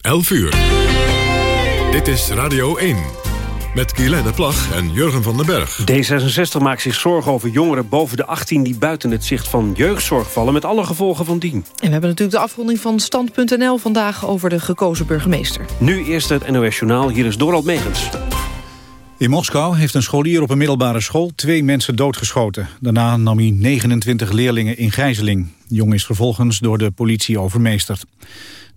11 uur. Dit is Radio 1. Met Guylaine Plag en Jurgen van den Berg. D66 maakt zich zorgen over jongeren boven de 18... die buiten het zicht van jeugdzorg vallen... met alle gevolgen van dien. En we hebben natuurlijk de afronding van Stand.nl... vandaag over de gekozen burgemeester. Nu eerst het NOS Journaal. Hier is Dorald Megens. In Moskou heeft een scholier op een middelbare school twee mensen doodgeschoten. Daarna nam hij 29 leerlingen in gijzeling. De jongen is vervolgens door de politie overmeesterd.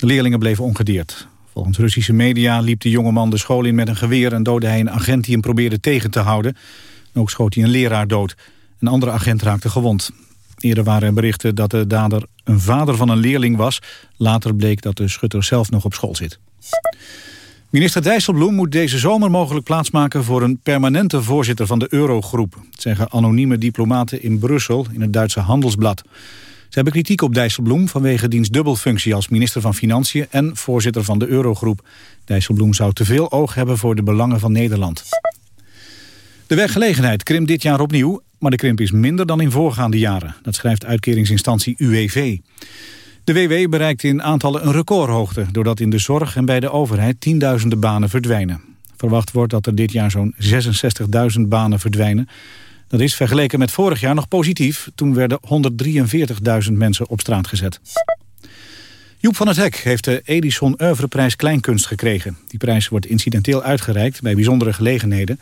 De leerlingen bleven ongedeerd. Volgens Russische media liep de jongeman de school in met een geweer... en doodde hij een agent die hem probeerde tegen te houden. ook schoot hij een leraar dood. Een andere agent raakte gewond. Eerder waren er berichten dat de dader een vader van een leerling was. Later bleek dat de schutter zelf nog op school zit. Minister Dijsselbloem moet deze zomer mogelijk plaatsmaken... voor een permanente voorzitter van de Eurogroep. Dat zeggen anonieme diplomaten in Brussel in het Duitse Handelsblad. Ze hebben kritiek op Dijsselbloem vanwege diens dubbelfunctie als minister van Financiën en voorzitter van de Eurogroep. Dijsselbloem zou te veel oog hebben voor de belangen van Nederland. De werkgelegenheid krimpt dit jaar opnieuw, maar de krimp is minder dan in voorgaande jaren. Dat schrijft uitkeringsinstantie UWV. De WW bereikt in aantallen een recordhoogte... doordat in de zorg en bij de overheid tienduizenden banen verdwijnen. Verwacht wordt dat er dit jaar zo'n 66.000 banen verdwijnen. Dat is vergeleken met vorig jaar nog positief. Toen werden 143.000 mensen op straat gezet. Joep van het Hek heeft de Edison Oeuvreprijs Kleinkunst gekregen. Die prijs wordt incidenteel uitgereikt bij bijzondere gelegenheden.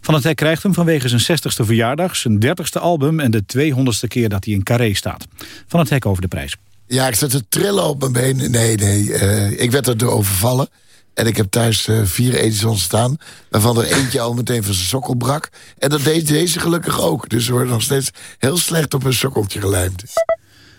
Van het Hek krijgt hem vanwege zijn 60ste verjaardag, zijn 30ste album... en de 200ste keer dat hij in Carré staat. Van het Hek over de prijs. Ja, ik zat te trillen op mijn benen. Nee, nee, uh, ik werd er overvallen. En ik heb thuis uh, vier Edisons staan. Waarvan er eentje al meteen van zijn sokkel brak. En dat deed deze gelukkig ook. Dus we worden nog steeds heel slecht op een sokkeltje gelijmd.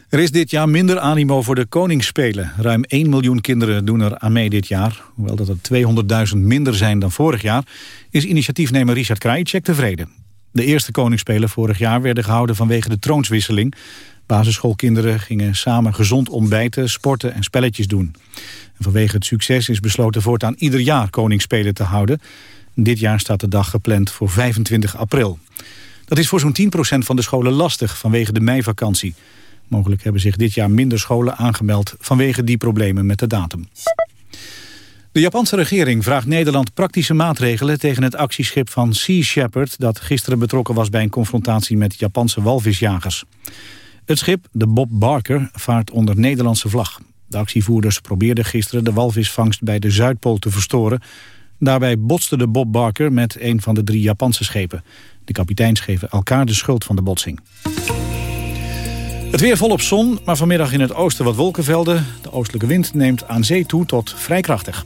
Er is dit jaar minder animo voor de Koningsspelen. Ruim 1 miljoen kinderen doen er aan mee dit jaar. Hoewel dat er 200.000 minder zijn dan vorig jaar... is initiatiefnemer Richard Krajicek tevreden. De eerste Koningsspelen vorig jaar werden gehouden vanwege de troonswisseling. Basisschoolkinderen gingen samen gezond ontbijten, sporten en spelletjes doen. En vanwege het succes is besloten voortaan ieder jaar Koningsspelen te houden. Dit jaar staat de dag gepland voor 25 april. Dat is voor zo'n 10% van de scholen lastig vanwege de meivakantie. Mogelijk hebben zich dit jaar minder scholen aangemeld vanwege die problemen met de datum. De Japanse regering vraagt Nederland praktische maatregelen tegen het actieschip van Sea Shepherd... dat gisteren betrokken was bij een confrontatie met Japanse walvisjagers. Het schip, de Bob Barker, vaart onder Nederlandse vlag. De actievoerders probeerden gisteren de walvisvangst bij de Zuidpool te verstoren. Daarbij botste de Bob Barker met een van de drie Japanse schepen. De kapiteins geven elkaar de schuld van de botsing. Het weer volop zon, maar vanmiddag in het oosten wat wolkenvelden. De oostelijke wind neemt aan zee toe tot vrij krachtig.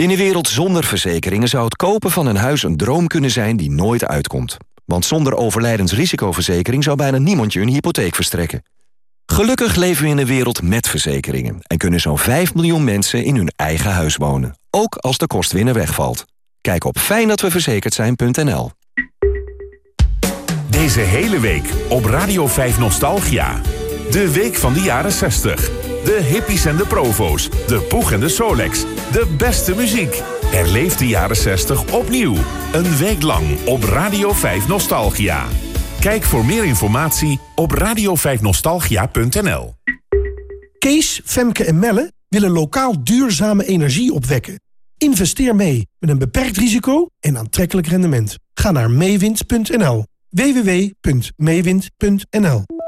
In een wereld zonder verzekeringen zou het kopen van een huis een droom kunnen zijn die nooit uitkomt. Want zonder overlijdensrisicoverzekering zou bijna niemand je een hypotheek verstrekken. Gelukkig leven we in een wereld met verzekeringen... en kunnen zo'n 5 miljoen mensen in hun eigen huis wonen. Ook als de kostwinner wegvalt. Kijk op fijndatweverzekerd Deze hele week op Radio 5 Nostalgia. De week van de jaren 60. De hippies en de provo's. De poeg en de Solex. De beste muziek. Herleef de jaren 60 opnieuw. Een week lang op Radio 5 Nostalgia. Kijk voor meer informatie op radio5nostalgia.nl. Kees, Femke en Melle willen lokaal duurzame energie opwekken. Investeer mee met een beperkt risico en aantrekkelijk rendement. Ga naar meewind.nl. www.meewind.nl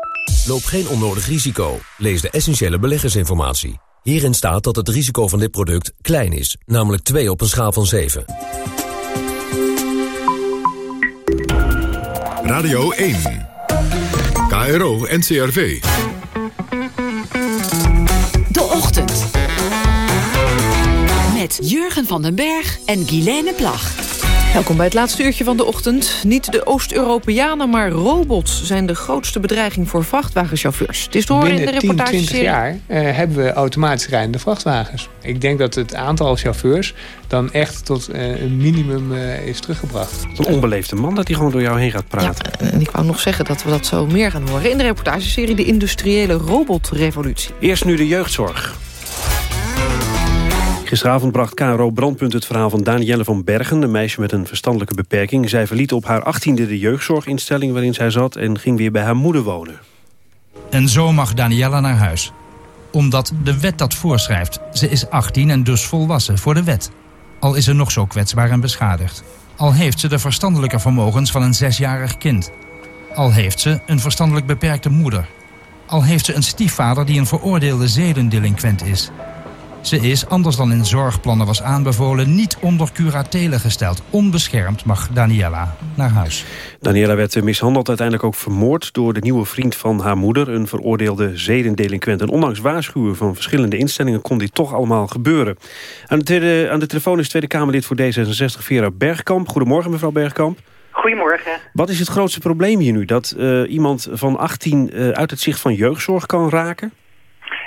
Loop geen onnodig risico. Lees de essentiële beleggersinformatie. Hierin staat dat het risico van dit product klein is, namelijk 2 op een schaal van 7. Radio 1. KRO NCRV. De Ochtend. Met Jurgen van den Berg en Guilaine Plag. Welkom bij het laatste uurtje van de ochtend. Niet de Oost-Europeanen, maar robots zijn de grootste bedreiging voor vrachtwagenchauffeurs. Het is te horen in de Binnen 10, reportage 20 jaar eh, hebben we automatisch rijdende vrachtwagens. Ik denk dat het aantal chauffeurs dan echt tot eh, een minimum eh, is teruggebracht. Een onbeleefde man dat hij gewoon door jou heen gaat praten. En ik wou nog zeggen dat we dat zo meer gaan horen... in de reportageserie De Industriële Robotrevolutie. Eerst nu de jeugdzorg. Gisteravond bracht KRO Brandpunt het verhaal van Danielle van Bergen... een meisje met een verstandelijke beperking. Zij verliet op haar achttiende de jeugdzorginstelling waarin zij zat... en ging weer bij haar moeder wonen. En zo mag Daniela naar huis. Omdat de wet dat voorschrijft. Ze is 18 en dus volwassen voor de wet. Al is ze nog zo kwetsbaar en beschadigd. Al heeft ze de verstandelijke vermogens van een zesjarig kind. Al heeft ze een verstandelijk beperkte moeder. Al heeft ze een stiefvader die een veroordeelde zedendelinquent is. Ze is, anders dan in zorgplannen was aanbevolen, niet onder curatele gesteld. Onbeschermd mag Daniela naar huis. Daniela werd mishandeld, uiteindelijk ook vermoord... door de nieuwe vriend van haar moeder, een veroordeelde zedendelinquent. En ondanks waarschuwen van verschillende instellingen... kon dit toch allemaal gebeuren. Aan de, tweede, aan de telefoon is Tweede Kamerlid voor D66, Vera Bergkamp. Goedemorgen, mevrouw Bergkamp. Goedemorgen. Wat is het grootste probleem hier nu? Dat uh, iemand van 18 uh, uit het zicht van jeugdzorg kan raken?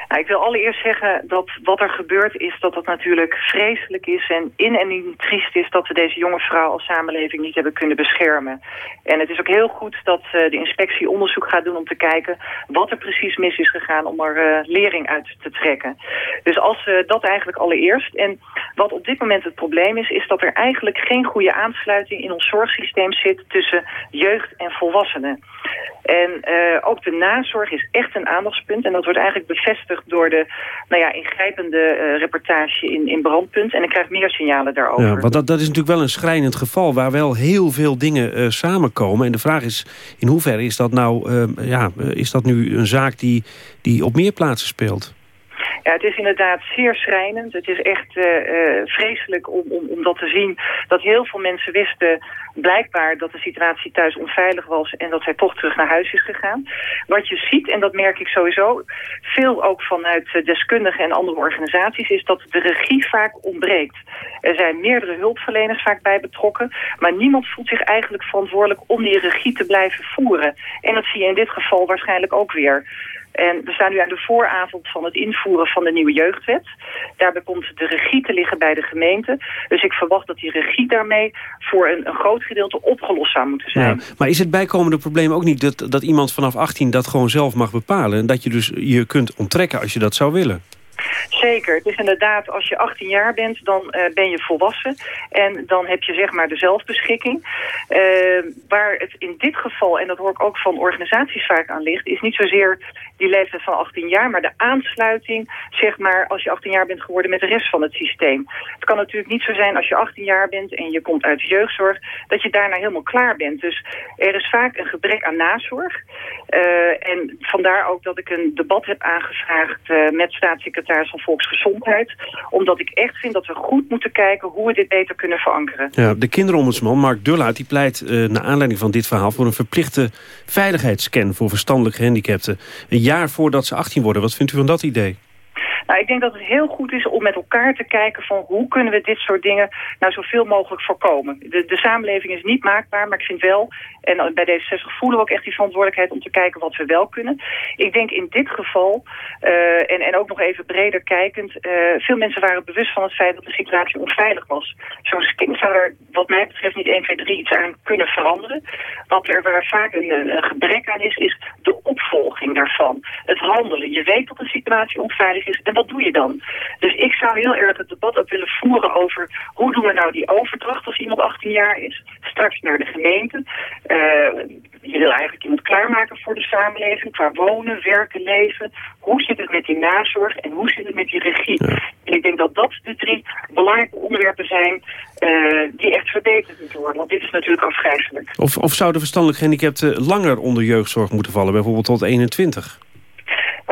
Ik wil allereerst zeggen dat wat er gebeurt is dat het natuurlijk vreselijk is en in en in triest is dat we deze jonge vrouw als samenleving niet hebben kunnen beschermen. En het is ook heel goed dat uh, de inspectie onderzoek gaat doen om te kijken wat er precies mis is gegaan om er uh, lering uit te trekken. Dus als uh, dat eigenlijk allereerst. En wat op dit moment het probleem is, is dat er eigenlijk geen goede aansluiting in ons zorgsysteem zit tussen jeugd en volwassenen. En ook de nazorg is echt een aandachtspunt en dat wordt eigenlijk bevestigd door de nou ja, ingrijpende uh, reportage in, in Brandpunt. En ik krijg meer signalen daarover. Ja, want dat, dat is natuurlijk wel een schrijnend geval... waar wel heel veel dingen uh, samenkomen. En de vraag is, in hoeverre is dat nou ja, is dat nu een zaak die, die op meer plaatsen speelt? Ja, het is inderdaad zeer schrijnend. Het is echt uh, vreselijk om, om, om dat te zien. Dat heel veel mensen wisten blijkbaar dat de situatie thuis onveilig was... en dat zij toch terug naar huis is gegaan. Wat je ziet, en dat merk ik sowieso... veel ook vanuit deskundigen en andere organisaties... is dat de regie vaak ontbreekt. Er zijn meerdere hulpverleners vaak bij betrokken... maar niemand voelt zich eigenlijk verantwoordelijk om die regie te blijven voeren. En dat zie je in dit geval waarschijnlijk ook weer... En we staan nu aan de vooravond van het invoeren van de nieuwe jeugdwet. Daarbij komt de regie te liggen bij de gemeente. Dus ik verwacht dat die regie daarmee voor een, een groot gedeelte opgelost zou moeten zijn. Maar is het bijkomende probleem ook niet dat, dat iemand vanaf 18 dat gewoon zelf mag bepalen? En dat je dus je kunt onttrekken als je dat zou willen? Zeker. Het is inderdaad, als je 18 jaar bent, dan uh, ben je volwassen. En dan heb je zeg maar de zelfbeschikking. Uh, waar het in dit geval, en dat hoor ik ook van organisaties vaak aan ligt... is niet zozeer die leeftijd van 18 jaar... maar de aansluiting, zeg maar, als je 18 jaar bent geworden met de rest van het systeem. Het kan natuurlijk niet zo zijn als je 18 jaar bent en je komt uit jeugdzorg... dat je daarna helemaal klaar bent. Dus er is vaak een gebrek aan nazorg. Uh, en vandaar ook dat ik een debat heb aangevraagd met staatssecretaris van Volksgezondheid. Omdat ik echt vind dat we goed moeten kijken hoe we dit beter kunnen verankeren. Ja, de kinderombudsman Mark Dullaert die pleit uh, naar aanleiding van dit verhaal... voor een verplichte veiligheidsscan voor verstandelijk gehandicapten. Een jaar voordat ze 18 worden. Wat vindt u van dat idee? Nou, ik denk dat het heel goed is om met elkaar te kijken van hoe kunnen we dit soort dingen nou zoveel mogelijk voorkomen. De, de samenleving is niet maakbaar, maar ik vind wel, en bij D66 voelen we ook echt die verantwoordelijkheid om te kijken wat we wel kunnen. Ik denk in dit geval, uh, en, en ook nog even breder kijkend, uh, veel mensen waren bewust van het feit dat de situatie onveilig was. Zo'n kind zou er wat mij betreft niet 1, 2, 3 iets aan kunnen veranderen. Wat er waar vaak een, een gebrek aan is, is de opvolging daarvan. Het handelen. Je weet dat de situatie onveilig is wat doe je dan? Dus ik zou heel erg het debat ook willen voeren over hoe doen we nou die overdracht als iemand 18 jaar is, straks naar de gemeente. Uh, je wil eigenlijk iemand klaarmaken voor de samenleving, qua wonen, werken, leven. Hoe zit het met die nazorg en hoe zit het met die regie? Ja. En ik denk dat dat de drie belangrijke onderwerpen zijn uh, die echt verbeterd moeten worden. Want dit is natuurlijk afgrijzelijk. Of, of zouden verstandelijk gehandicapten langer onder jeugdzorg moeten vallen, bijvoorbeeld tot 21?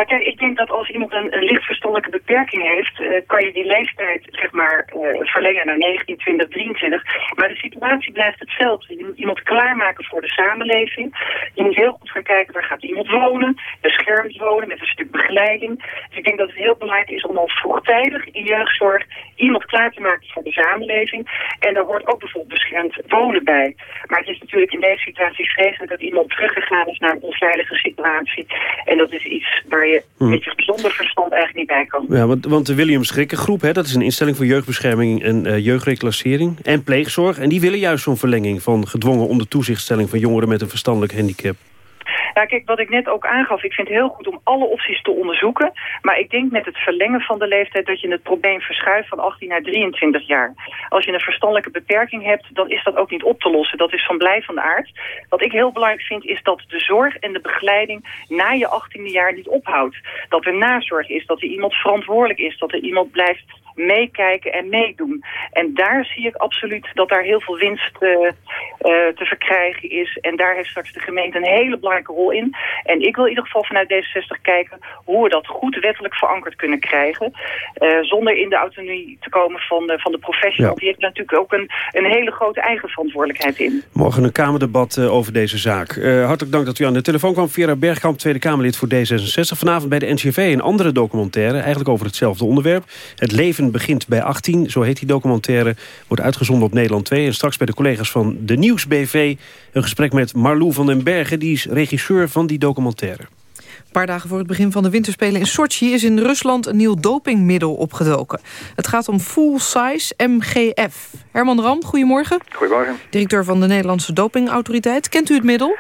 Ik denk dat als iemand een, een licht verstandelijke beperking heeft, eh, kan je die leeftijd zeg maar eh, verlengen naar 19, 20, 23. Maar de situatie blijft hetzelfde. Je moet iemand klaarmaken voor de samenleving. Je moet heel goed gaan kijken waar gaat iemand wonen, beschermd wonen met een stuk begeleiding. Dus ik denk dat het heel belangrijk is om al vroegtijdig in jeugdzorg iemand klaar te maken voor de samenleving. En daar hoort ook bijvoorbeeld beschermd wonen bij. Maar het is natuurlijk in deze situatie vreselijk dat iemand teruggegaan is naar een onveilige situatie. En dat is iets waar je Hmm. met je gezonde verstand eigenlijk niet bij kan. Ja, want, want de William Schrikkengroep, hè, dat is een instelling voor jeugdbescherming en eh, jeugdreclassering en pleegzorg. En die willen juist zo'n verlenging van gedwongen onder toezichtstelling van jongeren met een verstandelijk handicap. Ja, kijk, wat ik net ook aangaf, ik vind het heel goed om alle opties te onderzoeken. Maar ik denk met het verlengen van de leeftijd dat je het probleem verschuift van 18 naar 23 jaar. Als je een verstandelijke beperking hebt, dan is dat ook niet op te lossen. Dat is van blijvende aard. Wat ik heel belangrijk vind, is dat de zorg en de begeleiding na je 18e jaar niet ophoudt. Dat er nazorg is, dat er iemand verantwoordelijk is, dat er iemand blijft meekijken en meedoen. En daar zie ik absoluut dat daar heel veel winst eh, eh, te verkrijgen is. En daar heeft straks de gemeente een hele belangrijke rol in. En ik wil in ieder geval vanuit D66 kijken hoe we dat goed wettelijk verankerd kunnen krijgen. eh, zonder in de autonomie te komen van, de- van de professional. Ja. Die heeft natuurlijk ook een, een hele grote eigen verantwoordelijkheid in. Morgen een Kamerdebat over deze zaak. Hartelijk dank dat u aan de telefoon kwam. Vera Bergkamp, Tweede Kamerlid voor D66. Vanavond bij de NCV een andere documentaire. Eigenlijk over hetzelfde onderwerp. Het leven begint bij 18. Zo heet die documentaire. Wordt uitgezonden op Nederland 2. En straks bij de collega's van de Nieuwsbv... een gesprek met Marlou van den Bergen. Die is regisseur van die documentaire. Een paar dagen voor het begin van de winterspelen in Sochi... is in Rusland een nieuw dopingmiddel opgedoken. Het gaat om Full Size MGF. Herman Ram, goedemorgen. Goedemorgen. Directeur van de Nederlandse Dopingautoriteit. Kent u het middel?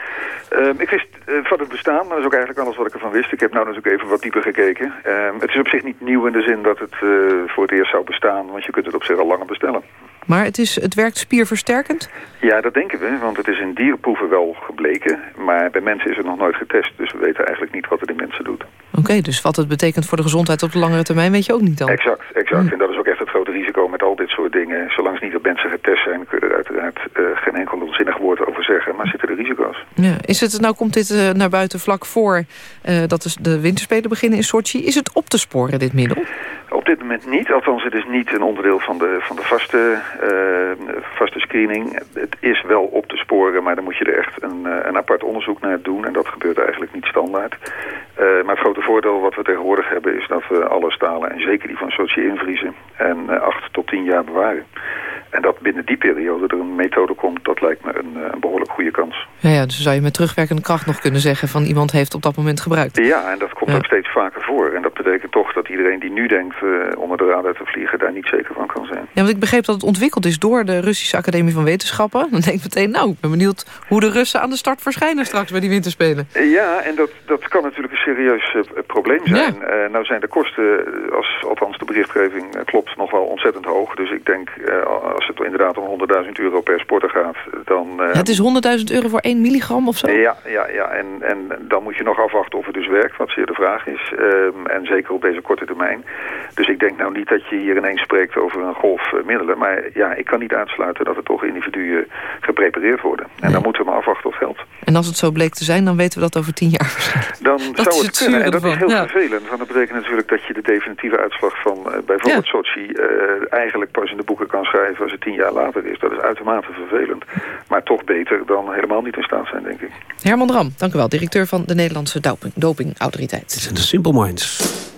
Ehm, ik wist eh, van het bestaan, maar dat is ook eigenlijk alles wat ik ervan wist. Ik heb nou natuurlijk even wat dieper gekeken. Ehm, het is op zich niet nieuw in de zin dat het eh, voor het eerst zou bestaan, want je kunt het op zich al langer bestellen. Maar het, is, het werkt spierversterkend? Ja, dat denken we, want het is in dierproeven wel gebleken, maar bij mensen is het nog nooit getest, dus we weten eigenlijk niet wat het in mensen doet. Oké, dus wat het betekent voor de gezondheid op de langere termijn... weet je ook niet dan? Exact, exact. En dat is ook echt het grote risico met al dit soort dingen. Zolang ze niet op mensen getest zijn, kun je er uiteraard eh, geen enkel onzinnig woord over zeggen, maar zitten er risico's. Ja. Is het, nou komt dit eh, naar buiten vlak voor eh, dat de, de winterspelen beginnen in Sochi. Is het op te sporen, dit middel? Op dit moment niet, althans het is niet een onderdeel van de, van de vaste, eh, vaste screening. Het is wel op te sporen, maar dan moet je er echt een, eh, een apart onderzoek naar doen. En dat gebeurt eigenlijk niet standaard. Eh, maar het grote voordeel wat we tegenwoordig hebben is dat we alle stalen en zeker die van Sochi invriezen en acht tot tien jaar bewaren. En dat binnen die periode er een methode komt, dat lijkt me een, een behoorlijk goede kans. Ja, ja, dus zou je met terugwerkende kracht nog kunnen zeggen... van iemand heeft op dat moment gebruikt. Ja, en dat komt Ja. ook steeds vaker voor. En dat betekent toch dat iedereen die nu denkt eh, onder de radar te vliegen... daar niet zeker van kan zijn. Ja, want ik begreep dat het ontwikkeld is door de Russische Academie van Wetenschappen. Dan denk ik meteen, nou, ik ben benieuwd hoe de Russen aan de start verschijnen straks bij die winterspelen. Ja, en dat, dat kan natuurlijk een serieus eh, probleem zijn. Eh, nou zijn de kosten, eh, als althans de berichtgeving eh, klopt, nog wel ontzettend hoog. Dus ik denk, eh, als het inderdaad om 100.000 euro per sporter gaat, dan... eh, Ja, het is 100.000 euro voor 1 milligram of zo. Ja, ja, ja. En, en dan moet je nog afwachten of het dus werkt, wat zeer de vraag is. Ehm, en zeker op deze korte termijn. Dus ik denk nou niet dat je hier ineens spreekt over een golf eh, middelen. Maar ja, ik kan niet uitsluiten dat er toch individuen geprepareerd worden. En dan moeten we maar afwachten of het helpt. En als het zo bleek te zijn, dan weten we dat over 10 jaar waarschijnlijk. Dan Dat zou is het het kunnen. zure En dat is heel ja. vervelend. Want dat betekent natuurlijk dat je de definitieve uitslag van eh, bijvoorbeeld Sochi... eh, eigenlijk pas in de boeken kan schrijven als het tien jaar later is. Dat is uitermate vervelend. Maar toch beter dan helemaal niet in staat zijn, denk ik. Herman Ram, dank u wel, directeur van de Nederlandse doping, dopingautoriteit. Dit zijn de Simple Minds.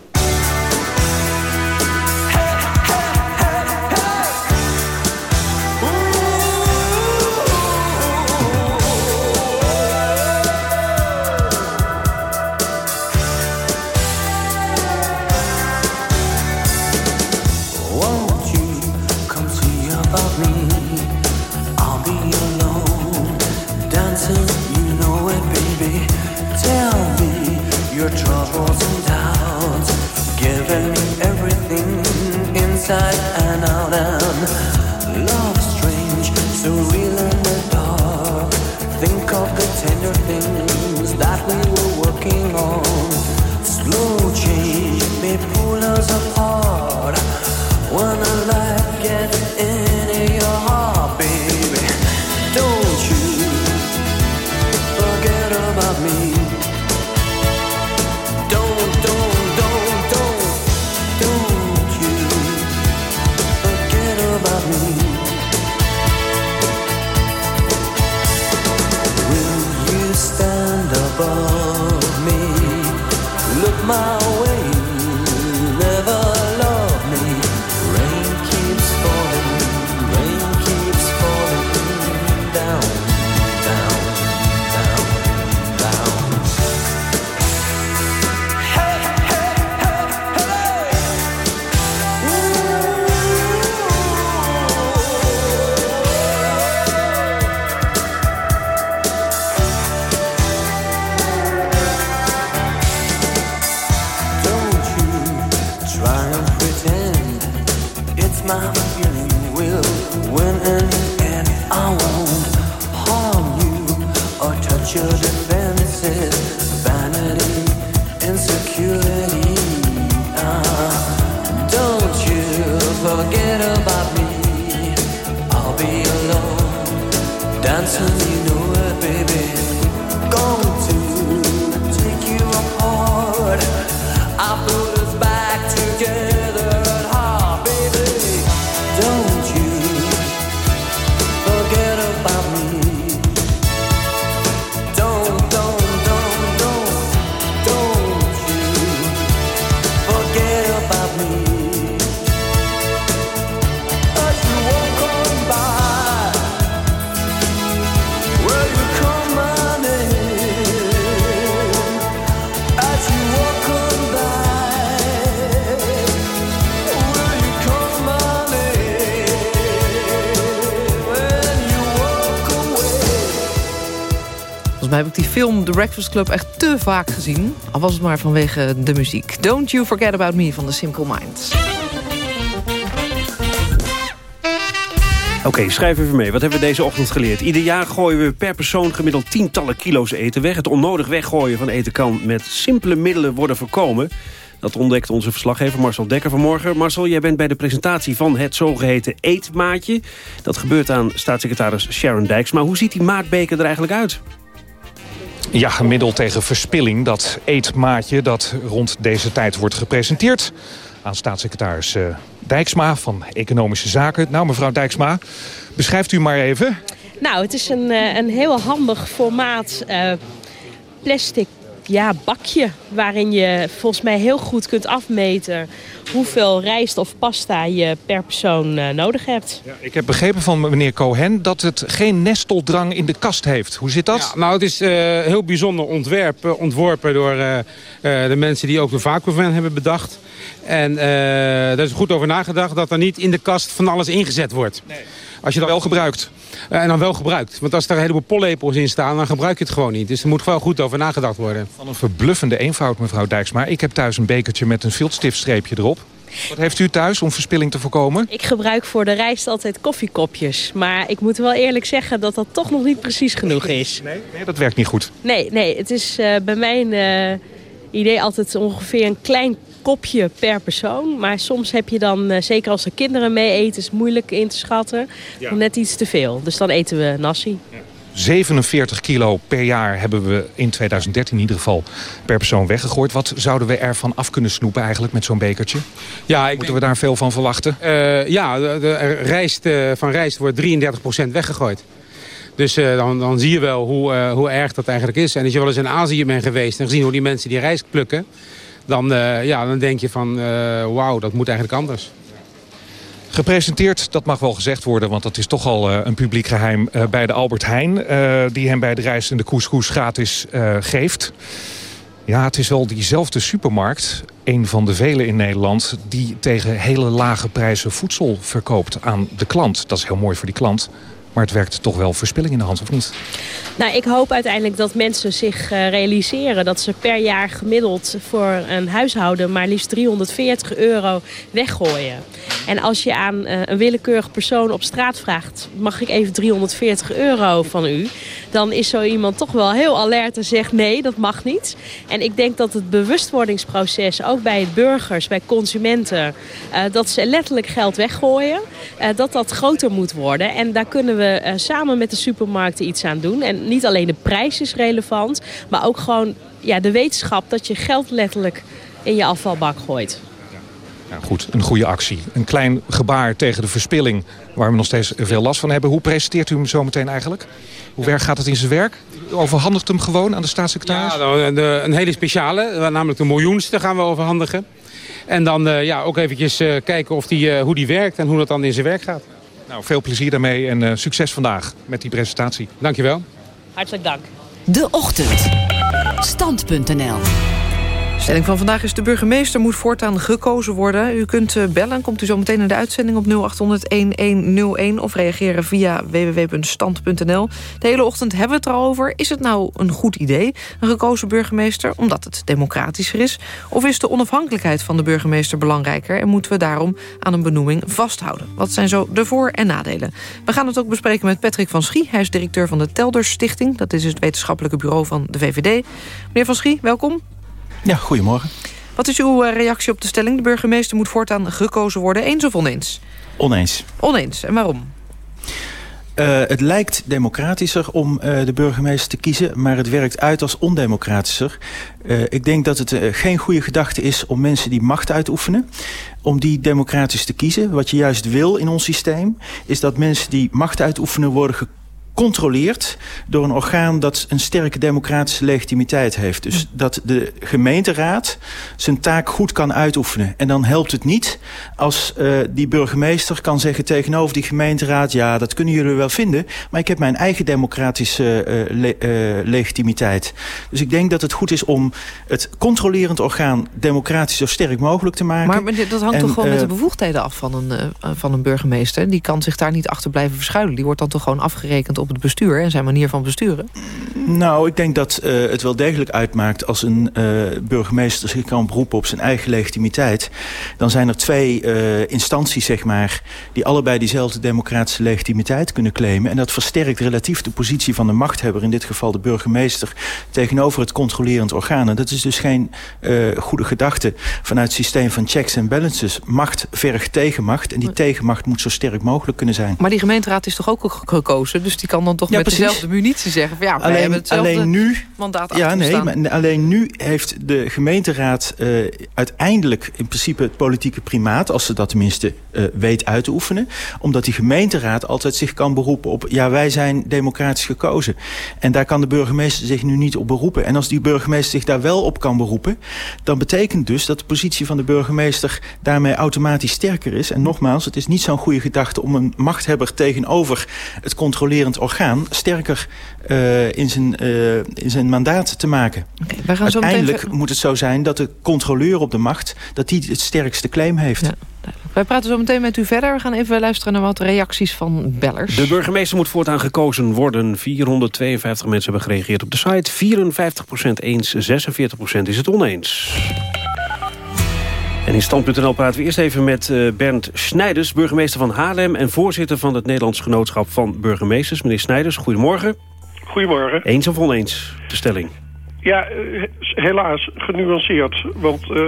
Film The Breakfast Club echt te vaak gezien. Al was het maar vanwege de muziek. Don't You Forget About Me van The Simple Minds. Oké, schrijf even mee. Wat hebben we deze ochtend geleerd? Ieder jaar gooien we per persoon gemiddeld tientallen kilo's eten weg. Het onnodig weggooien van eten kan met simpele middelen worden voorkomen. Dat ontdekt onze verslaggever Marcel Dekker vanmorgen. Marcel, jij bent bij de presentatie van het zogeheten eetmaatje. Dat gebeurt aan staatssecretaris Sharon Dijksma. Hoe ziet die maatbeker er eigenlijk uit? Ja, een middel tegen verspilling, dat eetmaatje dat rond deze tijd wordt gepresenteerd aan staatssecretaris eh, Dijksma van Economische Zaken. Nou, mevrouw Dijksma, beschrijft u maar even. Nou, het is een, eh, een heel handig formaat eh, plastic ja, bakje... waarin je volgens mij heel goed kunt afmeten... hoeveel rijst of pasta je per persoon eh, nodig hebt. Ik heb begrepen van meneer Cohen dat het geen nesteldrang in de kast heeft. Hoe zit dat? Ja, nou, het is eh, heel bijzonder ontwerp, eh, ontworpen door eh, eh, de mensen die ook de vacuumvan hebben bedacht. En eh daar is goed over nagedacht dat er niet in de kast van alles ingezet wordt. Als je dat wel gebruikt. en dan wel gebruikt. Want als er een heleboel pollepels in staan, dan gebruik je het gewoon niet. Dus er moet wel goed over nagedacht worden. Van een verbluffende eenvoud, mevrouw Dijksma. Ik heb thuis een bekertje met een viltstiftstreepje erop. Wat heeft u thuis om verspilling te voorkomen? Ik gebruik voor de rijst altijd koffiekopjes. Maar ik moet wel eerlijk zeggen dat dat toch nog niet precies genoeg is. Nee, nee dat werkt niet goed. Nee, nee het is eh, bij mijn eh, idee altijd ongeveer een klein kopje per persoon. Maar soms heb je dan, eh, zeker als er kinderen mee eten, is het moeilijk in te schatten. Ja. Net iets te veel. Dus dan eten we nasi. 47 kilo per jaar hebben we in 2013 in ieder geval per persoon weggegooid. Wat zouden we ervan af kunnen snoepen eigenlijk met zo'n bekertje? Ja, ik Moeten we daar veel van verwachten? Eh, ja, de, de rijst, eh, van rijst wordt 33% weggegooid. Dus eh, dan, dan zie je wel hoe, eh, hoe erg dat eigenlijk is. En als je wel eens in Azië bent geweest en gezien hoe die mensen die rijst plukken... dan, eh, ja, dan denk je van, eh, wauw, dat moet eigenlijk anders. Gepresenteerd, dat mag wel gezegd worden, want dat is toch al eh, een publiek geheim... eh, bij de Albert Heijn, die hem bij de rijst en de couscous gratis geeft. Ja, het is wel diezelfde supermarkt, een van de vele in Nederland... die tegen hele lage prijzen voedsel verkoopt aan de klant. Dat is heel mooi voor die klant, maar het werkt toch wel verspilling in de hand, of niet? Nou, ik hoop uiteindelijk dat mensen zich eh, realiseren dat ze per jaar gemiddeld voor een huishouden maar liefst 340 euro weggooien. En als je aan eh, een willekeurig persoon op straat vraagt, mag ik even 340 euro van u? Dan is zo iemand toch wel heel alert en zegt nee, dat mag niet. En ik denk dat het bewustwordingsproces, ook bij burgers, bij consumenten, eh, dat ze letterlijk geld weggooien, eh, dat dat groter moet worden. En daar kunnen we eh, samen met de supermarkten iets aan doen. En niet alleen de prijs is relevant, maar ook gewoon ja, de wetenschap dat je geld letterlijk in je afvalbak gooit. Nou goed, een goede actie. Een klein gebaar tegen de verspilling waar we nog steeds veel last van hebben. Hoe presenteert u hem zo meteen eigenlijk? Hoe ver gaat het in zijn werk? Overhandigt hem gewoon aan de staatssecretaris? Ja, nou, een hele speciale, namelijk de miljoenste gaan we overhandigen. En dan eh, ja, ook eventjes eh, kijken of die, eh, hoe die werkt en hoe dat dan in zijn werk gaat. Nou, veel plezier daarmee en eh, succes vandaag met die presentatie. Dankjewel. Hartelijk dank. De Ochtend. Stand.nl stelling van vandaag is de burgemeester moet voortaan gekozen worden. U kunt eh, bellen, komt u zo meteen in de uitzending op 0800-1101... of reageren via www.stand.nl. De hele ochtend hebben we het erover. Is het nou een goed idee, een gekozen burgemeester... omdat het democratischer is? Of is de onafhankelijkheid van de burgemeester belangrijker... en moeten we daarom aan een benoeming vasthouden? Wat zijn zo de voor- en nadelen? We gaan het ook bespreken met Patrick van Schie. Hij is directeur van de Telders Stichting. Dat is het wetenschappelijke bureau van de VVD. Meneer van Schie, welkom. Ja, goedemorgen. Wat is uw eh, reactie op de stelling? De burgemeester moet voortaan gekozen worden. Eens of oneens? Oneens. Oneens. En waarom? Eh, het lijkt democratischer om eh, de burgemeester te kiezen... maar het werkt uit als ondemocratischer. Ik denk dat het geen goede gedachte is om mensen die macht uitoefenen... om die democratisch te kiezen. Wat je juist wil in ons systeem... is dat mensen die macht uitoefenen worden gecontroleerd... door een orgaan dat een sterke democratische legitimiteit heeft. Dus dat de gemeenteraad zijn taak goed kan uitoefenen. En dan helpt het niet als eh, die burgemeester kan zeggen tegenover die gemeenteraad... ja, dat kunnen jullie wel vinden, maar ik heb mijn eigen democratische eh, le- eh, legitimiteit. Dus ik denk dat het goed is om het controlerend orgaan... democratisch zo sterk mogelijk te maken. Maar dat hangt En, toch gewoon met de bevoegdheden af van een, van een burgemeester? Die kan zich daar niet achter blijven verschuilen. Die wordt dan toch gewoon afgerekend op het bestuur... en zijn manier van besturen? Nou, ik denk dat eh, het wel degelijk uitmaakt als een eh, burgemeester zich kan beroepen op zijn eigen legitimiteit. Dan zijn er twee eh, instanties, zeg maar, die allebei diezelfde democratische legitimiteit kunnen claimen. En dat versterkt relatief de positie van de machthebber, in dit geval de burgemeester, tegenover het controlerend orgaan. En dat is dus geen goede gedachte vanuit het systeem van checks en balances. Macht vergt tegenmacht en die tegenmacht moet zo sterk mogelijk kunnen zijn. Maar die gemeenteraad is toch ook ge- gekozen? Dus die kan dan toch Ja, met precies. dezelfde munitie zeggen... Van, ja, wij hebben hetzelfde alleen nu, mandaat Ja, nee, maar alleen nu heeft de gemeenteraad eh, uiteindelijk in principe het politieke primaat, als ze dat tenminste eh, weet uit te oefenen, omdat die gemeenteraad altijd zich kan beroepen op, ja, wij zijn democratisch gekozen. En daar kan de burgemeester zich nu niet op beroepen. En als die burgemeester zich daar wel op kan beroepen, dan betekent dus dat de positie van de burgemeester daarmee automatisch sterker is. En nogmaals, het is niet zo'n goede gedachte om een machthebber tegenover het controlerend orgaan sterker eh, in, zijn, eh, in zijn mandaat te maken. wij gaan zo meteen Uiteindelijk ver- moet het zo zijn dat de controleur op de macht... dat die het sterkste claim heeft. Wij praten zo meteen met u verder. We gaan even luisteren naar wat reacties van bellers. De burgemeester moet voortaan gekozen worden. 452 mensen hebben gereageerd op de site. 54% eens, 46% is het oneens. En in Stand.nl praten we eerst even met eh, Bernd Snijders... burgemeester van Haarlem en voorzitter van het Nederlands Genootschap van Burgemeesters. Meneer Snijders, goedemorgen. Goedemorgen. Eens of oneens, de stelling? Ja, eh, helaas genuanceerd. Want eh,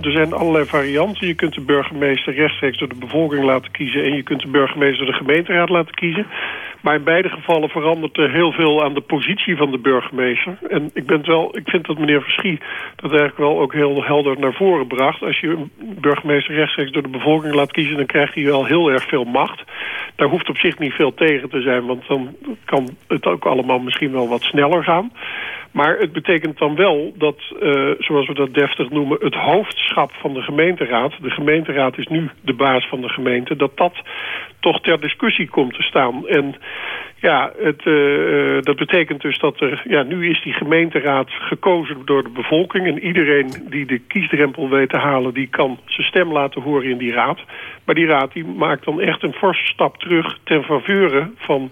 er zijn allerlei varianten. Je kunt de burgemeester rechtstreeks door de bevolking laten kiezen... en je kunt de burgemeester door de gemeenteraad laten kiezen. Maar in beide gevallen verandert er heel veel aan de positie van de burgemeester. En ik, ben wel, ik vind dat meneer Verschie dat eigenlijk wel ook heel helder naar voren bracht. Als je een burgemeester rechtstreeks door de bevolking laat kiezen... dan krijgt hij wel heel erg veel macht. Daar hoeft op zich niet veel tegen te zijn... want dan kan het ook allemaal misschien wel wat sneller gaan. Maar het betekent dan wel dat, eh, zoals we dat deftig noemen... het van de gemeenteraad... de gemeenteraad is nu de baas van de gemeente... dat dat toch ter discussie komt te staan. En ja, het, eh, eh, dat betekent dus dat er... Ja, nu is die gemeenteraad gekozen door de bevolking... en iedereen die de kiesdrempel weet te halen... die kan zijn stem laten horen in die raad. Maar die raad die maakt dan echt een forse stap terug... ten faveur van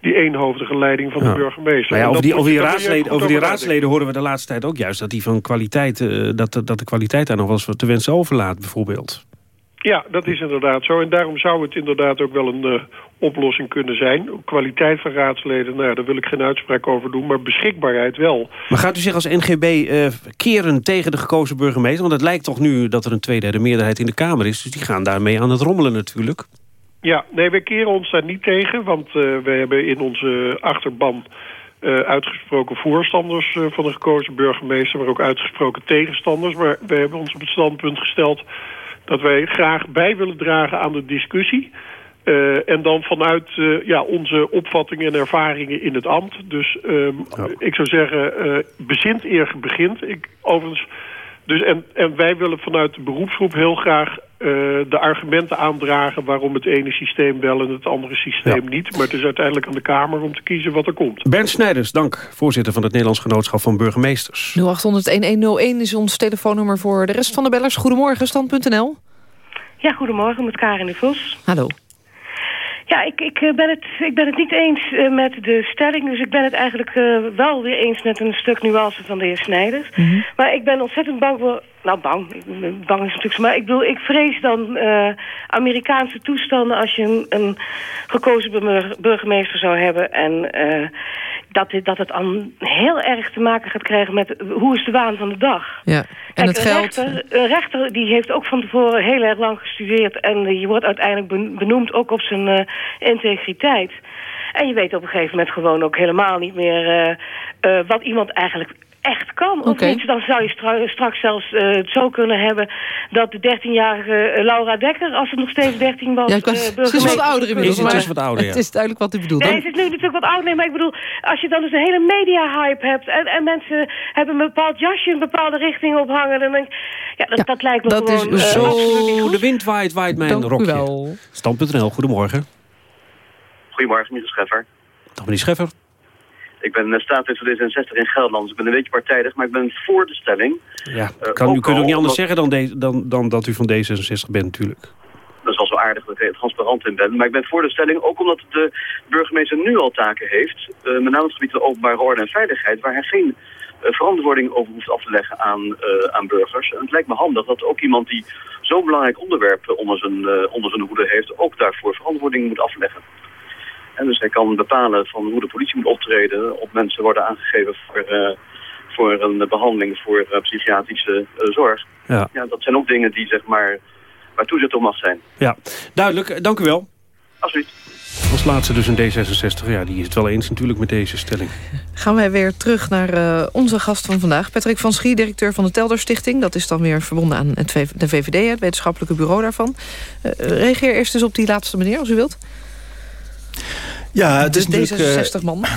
die eenhoofdige leiding van de burgemeester. Maar ja, En over die, over raadsleden, over die raadsleden horen we de laatste tijd ook juist... dat, die van kwaliteit, eh, dat, dat de kwaliteit daar nog wel eens wat te wensen overlaat, bijvoorbeeld. Ja, dat is inderdaad zo. En daarom zou het inderdaad ook wel een eh, oplossing kunnen zijn. Kwaliteit van raadsleden, nou ja, daar wil ik geen uitspraak over doen. Maar beschikbaarheid wel. Maar gaat u zich als NGB eh, keren tegen de gekozen burgemeester? Want het lijkt toch nu dat er een tweederde meerderheid in de Kamer is. Dus die gaan daarmee aan het rommelen natuurlijk. Ja, nee, wij keren ons daar niet tegen. Want eh we hebben in onze achterban eh, uitgesproken voorstanders eh, van de gekozen burgemeester... maar ook uitgesproken tegenstanders. Maar we hebben ons op het standpunt gesteld dat wij graag bij willen dragen aan de discussie. En dan vanuit ja, onze opvattingen en ervaringen in het ambt. Dus ehm, ik zou zeggen, eh bezint eer begint. Ik, overigens, dus en, en wij willen vanuit de beroepsgroep heel graag eh, de argumenten aandragen... waarom het ene systeem wel en het andere systeem niet. Maar het is uiteindelijk aan de Kamer om te kiezen wat er komt. Bernd Snijders, dank. Voorzitter van het Nederlands Genootschap van Burgemeesters. 0800-1101 is ons telefoonnummer voor de rest van de bellers. Goedemorgen, stand.nl. Ja, goedemorgen, met Karin de Vos. Hallo. Ja, ik, ik, eh, ben het, ik ben het niet eens eh, met de stelling. Dus ik ben het eigenlijk eh, wel weer eens met een stuk nuance van de heer Snijders. Maar ik ben ontzettend bang voor... Nou, bang. Bang is natuurlijk... Maar ik bedoel, ik vrees dan eh, Amerikaanse toestanden... als je een, een gekozen bur- burgemeester zou hebben. En eh, dat, dit, dat het dan heel erg te maken gaat krijgen met... hoe is de waan van de dag? Ja. En Kijk, het een geld... Rechter, een rechter die heeft ook van tevoren heel erg lang gestudeerd. En die wordt uiteindelijk ben- benoemd ook op zijn eh, integriteit. En je weet op een gegeven moment gewoon ook helemaal niet meer wat iemand eigenlijk echt kan. Of Oké. niet, dan zou je stra- straks zelfs eh, het zo kunnen hebben... dat de 13-jarige eh, Laura Dekker, als het nog steeds 13 was... Ja, ik was- eh, ze is wat ouder inmiddels. geweest. maar Het is duidelijk wat u bedoelt. Nee, ze is nu natuurlijk wat oud. Nee, maar ik bedoel, als je dan dus een hele media-hype hebt... En, en mensen hebben een bepaald jasje een bepaalde richting ophangen... dan denk ik, ja, dat, dat lijkt me Dat gewoon... is absoluut niet zo, goed. de wind waait, waait mijn rokje. Stand.nl, goedemorgen. Goedemorgen, meneer Scheffer. Dag meneer Scheffer. Ik ben eh, staatslid voor D66 in Gelderland. Dus ik ben een beetje partijdig, maar ik ben voor de stelling. Ja, Eh, kan, u kunt ook niet anders zeggen dan, de- dan, dan dat u van D66 bent natuurlijk. Dat is wel zo aardig dat ik er transparant in ben. Maar ik ben voor de stelling, ook omdat de burgemeester nu al taken heeft. eh, met name op het gebied van openbare orde en veiligheid. Waar hij geen verantwoording over hoeft af te leggen aan, aan burgers. En het lijkt me handig dat ook iemand die zo'n belangrijk onderwerp onder zijn, onder zijn hoede heeft... ook daarvoor verantwoording moet afleggen. En dus hij kan bepalen van hoe de politie moet optreden... op mensen worden aangegeven voor, eh, voor een behandeling voor eh, psychiatrische eh, zorg. Ja. ja, dat zijn ook dingen die zeg maar waar toezicht op mag zijn. Ja, duidelijk. Dank u wel. Alsjeblieft. Als laatste dus een D66. Ja, die is het wel eens natuurlijk met deze stelling. Gaan wij weer terug naar eh, onze gast van vandaag. Patrick van Schie, directeur van de Telder Stichting. Dat is dan weer verbonden aan het V- de VVD, het wetenschappelijke bureau daarvan. Reageer eerst eens op die laatste meneer, als u wilt. Ja, het is Dus natuurlijk, eh, D66-man.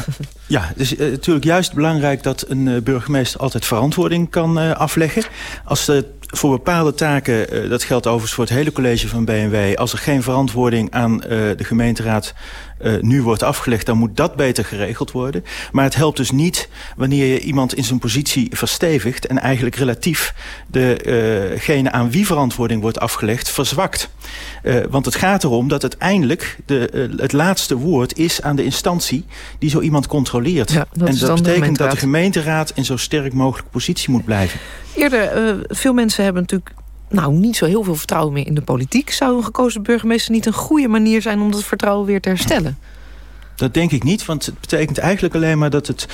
Ja, het is eh, natuurlijk juist belangrijk dat een eh, burgemeester altijd verantwoording kan eh, afleggen. Als er voor bepaalde taken, eh, dat geldt overigens voor het hele college van BMW... als er geen verantwoording aan eh, de gemeenteraad eh, nu wordt afgelegd... dan moet dat beter geregeld worden. Maar het helpt dus niet wanneer je iemand in zijn positie verstevigt... en eigenlijk relatief degene aan wie verantwoording wordt afgelegd verzwakt. Eh, want het gaat erom dat uiteindelijk de, eh, het laatste woord is aan de instantie die zo iemand controleert. dat en dat betekent dat de gemeenteraad. in zo sterk mogelijke positie moet blijven. Eerder, eh, veel mensen hebben natuurlijk nou, niet zo heel veel vertrouwen meer in de politiek. Zou een gekozen burgemeester niet een goede manier zijn... om dat vertrouwen weer te herstellen? Dat denk ik niet, want het betekent eigenlijk alleen maar dat het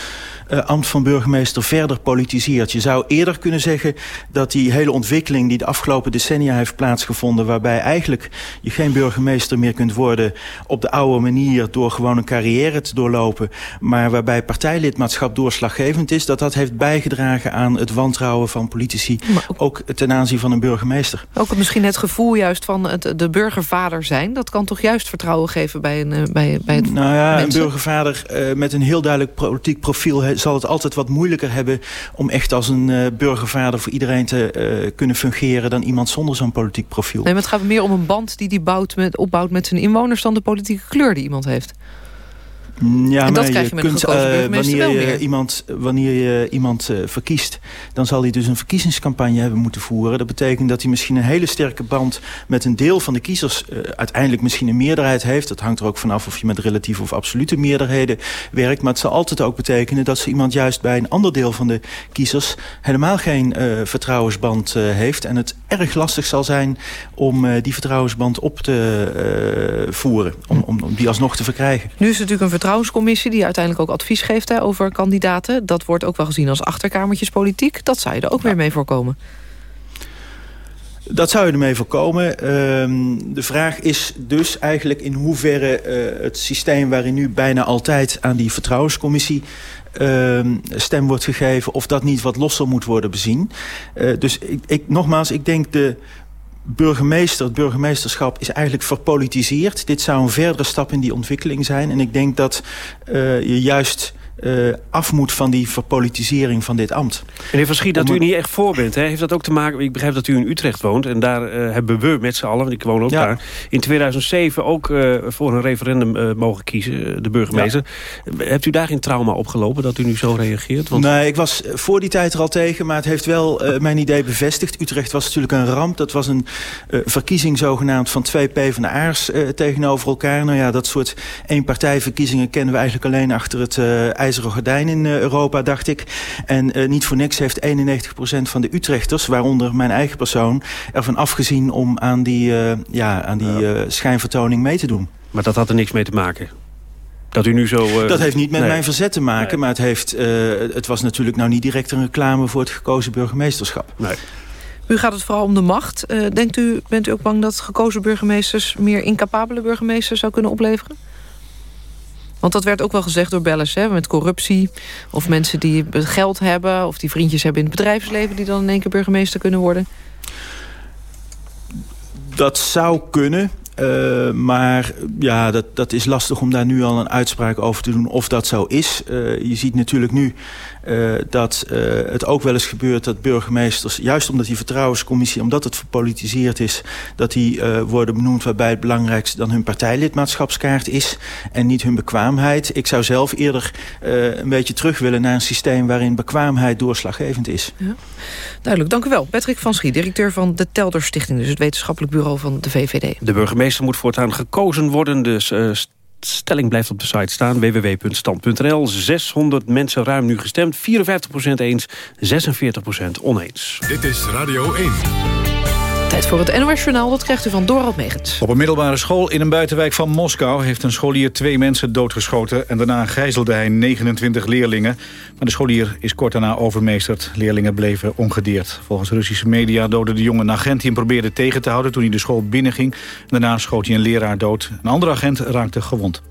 uh, ambt van burgemeester verder politiseert. Je zou eerder kunnen zeggen dat die hele ontwikkeling die de afgelopen decennia heeft plaatsgevonden, waarbij eigenlijk je geen burgemeester meer kunt worden op de oude manier door gewoon een carrière te doorlopen, maar waarbij partijlidmaatschap doorslaggevend is, dat dat heeft bijgedragen aan het wantrouwen van politici, ook ten aanzien van een burgemeester. Ook misschien het gevoel juist van het, de burgervader zijn, dat kan toch juist vertrouwen geven bij, een, eh, bij, bij het nou ja, mensen? een burgervader uh, met een heel duidelijk politiek profiel zal het altijd wat moeilijker hebben om echt als een uh, burgervader voor iedereen te uh, kunnen fungeren dan iemand zonder zo'n politiek profiel. Nee, maar het gaat meer om een band die hij bouwt met, opbouwt met zijn inwoners dan de politieke kleur die iemand heeft. Ja, en dat maar krijg je je met kunt, een gekozen burgemeester wanneer wel je meer. Iemand, wanneer je iemand uh, verkiest, dan zal hij dus een verkiezingscampagne hebben moeten voeren. Dat betekent dat hij misschien een hele sterke band met een deel van de kiezers uh, uiteindelijk misschien een meerderheid heeft. Dat hangt er ook vanaf of je met relatieve of absolute meerderheden werkt. Maar het zal altijd ook betekenen dat ze iemand juist bij een ander deel van de kiezers helemaal geen uh, vertrouwensband heeft. En het erg lastig zal zijn om die vertrouwensband op te voeren. Om, om, om die alsnog te verkrijgen. Nu is er natuurlijk een vertrouwenscommissie die uiteindelijk ook advies geeft hè, over kandidaten. Dat wordt ook wel gezien als achterkamertjespolitiek. Dat zou je er ook weer mee voorkomen. Dat zou je ermee voorkomen. Uh, de vraag is dus eigenlijk in hoeverre uh, het systeem waarin nu bijna altijd aan die vertrouwenscommissie uh, stem wordt gegeven, of dat niet wat losser moet worden bezien. Uh, dus ik, ik, nogmaals, ik denk de burgemeester, het burgemeesterschap is eigenlijk verpolitiseerd. Dit zou een verdere stap in die ontwikkeling zijn. En ik denk dat uh, je juist uh, af moet van die verpolitisering van dit ambt. Meneer Van Schiet, dat u niet echt voor bent, hè? heeft dat ook te maken... ik begrijp dat u in Utrecht woont en daar uh, hebben we met z'n allen... want ik woon ook ja. daar, in 2007 ook uh, voor een referendum mogen kiezen, de burgemeester. Ja. Hebt u daar geen trauma opgelopen dat u nu zo reageert? Want... Nee, ik was voor die tijd er al tegen, maar het heeft wel mijn idee bevestigd. Utrecht was natuurlijk een ramp. Dat was een verkiezing zogenaamd van twee PvdA'ers tegenover elkaar. Nou ja, dat soort eenpartijverkiezingen kennen we eigenlijk alleen achter het ijzeren gordijn in uh, Europa, dacht ik. En uh, niet voor niks heeft 91% van de Utrechters, waaronder mijn eigen persoon, ervan afgezien om aan die, uh, ja, aan die schijnvertoning mee te doen. Maar dat had er niks mee te maken? Dat u nu zo... dat heeft niet met nee. mijn verzet te maken, nee. maar het, heeft, het was natuurlijk nou niet direct een reclame voor het gekozen burgemeesterschap. Nee. U gaat het vooral om de macht. denkt u, bent u ook bang dat gekozen burgemeesters... meer incapabele burgemeesters zou kunnen opleveren? Want dat werd ook wel gezegd door bellers, hè, met corruptie. Of mensen die geld hebben, of die vriendjes hebben in het bedrijfsleven... die dan in één keer burgemeester kunnen worden. Dat zou kunnen. Uh, maar ja, dat, dat is lastig om daar nu al een uitspraak over te doen of dat zo is. Uh, je ziet natuurlijk nu uh, dat het ook wel eens gebeurt dat burgemeesters... juist omdat die vertrouwenscommissie, omdat het verpolitiseerd is... dat die worden benoemd waarbij het belangrijkste dan hun partijlidmaatschapskaart is... en niet hun bekwaamheid. Ik zou zelf eerder een beetje terug willen naar een systeem... waarin bekwaamheid doorslaggevend is. Ja. Duidelijk, dank u wel. Patrick van Schie, directeur van de Telder Stichting... dus het wetenschappelijk bureau van de VVD. De burgemeester moet voortaan gekozen worden, dus... Uh, stelling blijft op de site staan, www.stand.nl. 600 mensen ruim nu gestemd, 54% eens, 46% oneens. Dit is Radio 1. Tijd voor het NOS Journaal, dat krijgt u van Dorald Megens. Op een middelbare school in een buitenwijk van Moskou... heeft een scholier twee mensen doodgeschoten... en daarna gijzelde hij 29 leerlingen. Maar de scholier is kort daarna overmeesterd. Leerlingen bleven ongedeerd. Volgens Russische media doodde de jongen een agent... die hem probeerde tegen te houden toen hij de school binnenging. Daarna schoot hij een leraar dood. Een andere agent raakte gewond.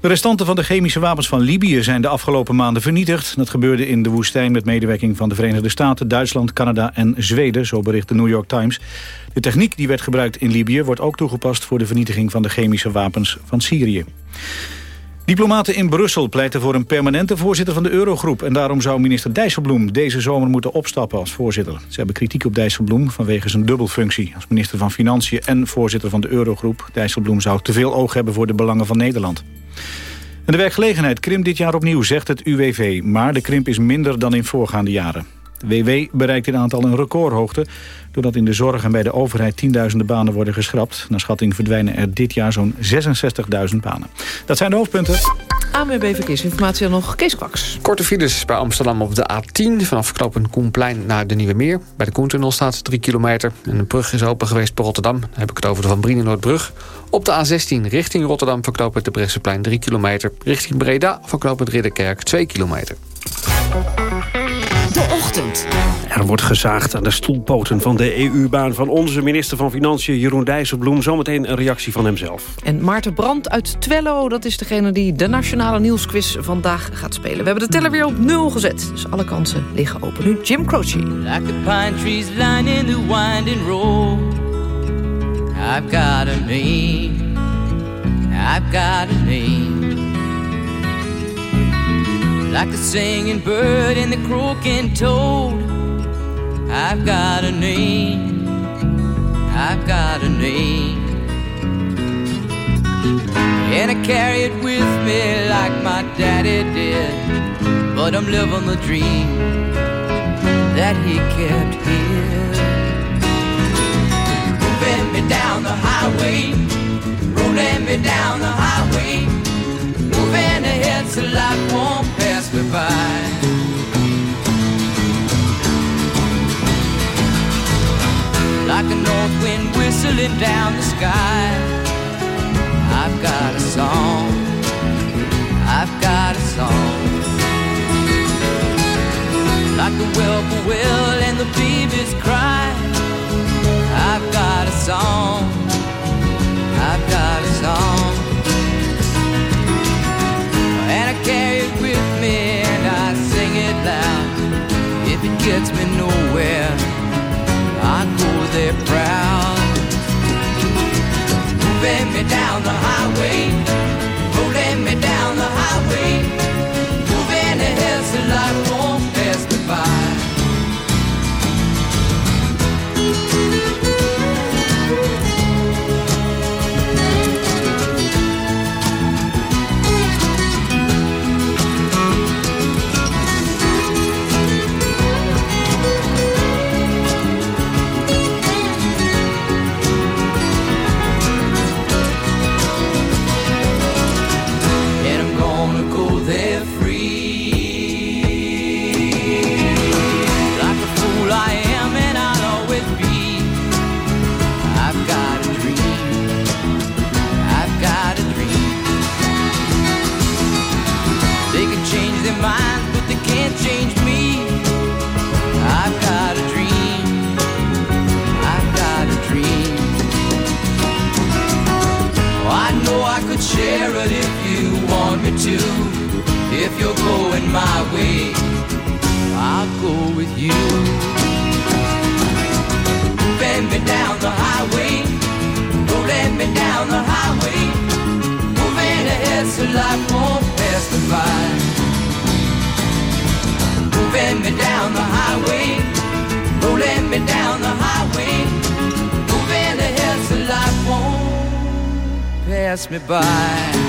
De restanten van de chemische wapens van Libië zijn de afgelopen maanden vernietigd. Dat gebeurde in de woestijn met medewerking van de Verenigde Staten, Duitsland, Canada en Zweden, zo bericht de New York Times. De techniek die werd gebruikt in Libië wordt ook toegepast voor de vernietiging van de chemische wapens van Syrië. Diplomaten in Brussel pleiten voor een permanente voorzitter van de Eurogroep. En daarom zou minister Dijsselbloem deze zomer moeten opstappen als voorzitter. Ze hebben kritiek op Dijsselbloem vanwege zijn dubbelfunctie... als minister van Financiën en voorzitter van de Eurogroep. Dijsselbloem zou te veel oog hebben voor de belangen van Nederland. De werkgelegenheid krimpt dit jaar opnieuw, zegt het UWV. Maar de krimp is minder dan in voorgaande jaren. WW bereikt in aantal een recordhoogte... doordat in de zorg en bij de overheid tienduizenden banen worden geschrapt. Naar schatting verdwijnen er dit jaar zo'n 66.000 banen. Dat zijn de hoofdpunten. AMB Verkeersinformatie dan nog Kees Kwaks. Korte files bij Amsterdam op de A10... vanaf knooppunt Koenplein naar de Nieuwe Meer. Bij de Koentunnel staat 3 kilometer. En de brug is open geweest bij Rotterdam. Dan heb ik het over de Van Brienenoordbrug. Op de A16 richting Rotterdam verknopend de Bresseplein 3 kilometer. Richting Breda verknopend Ridderkerk 2 kilometer. De Er wordt gezaagd aan de stoelpoten van de EU-baan van onze minister van Financiën Jeroen Dijsselbloem. Zometeen een reactie van hemzelf. En Maarten Brandt uit Twello, dat is degene die de Nationale Nieuwsquiz vandaag gaat spelen. We hebben de teller weer op nul gezet, dus alle kansen liggen open. Nu Jim Croce. Like the pine trees lining the winding road I've got a name I've got a name Like the singing bird and the croaking toad. I've got a name. I've got a name. And I carry it with me like my daddy did. But I'm living the dream that he kept here. Moving me down the highway, rolling me down the highway, moving ahead so life by. Like a north wind whistling down the sky. I've got a song. I've got a song. Like the whippoorwill and the baby's cry. I've got a song. I've got a song. And I carry it loud. If it gets me nowhere, I go there proud. Moving me down the highway, rolling me down the highway. If you want me to. If you're going my way, I'll go with you. Bend me down the highway, rolling me down the highway, moving ahead so life won't pass me by. Moving me down the highway, rolling me down the highway, moving ahead so life won't pass me by.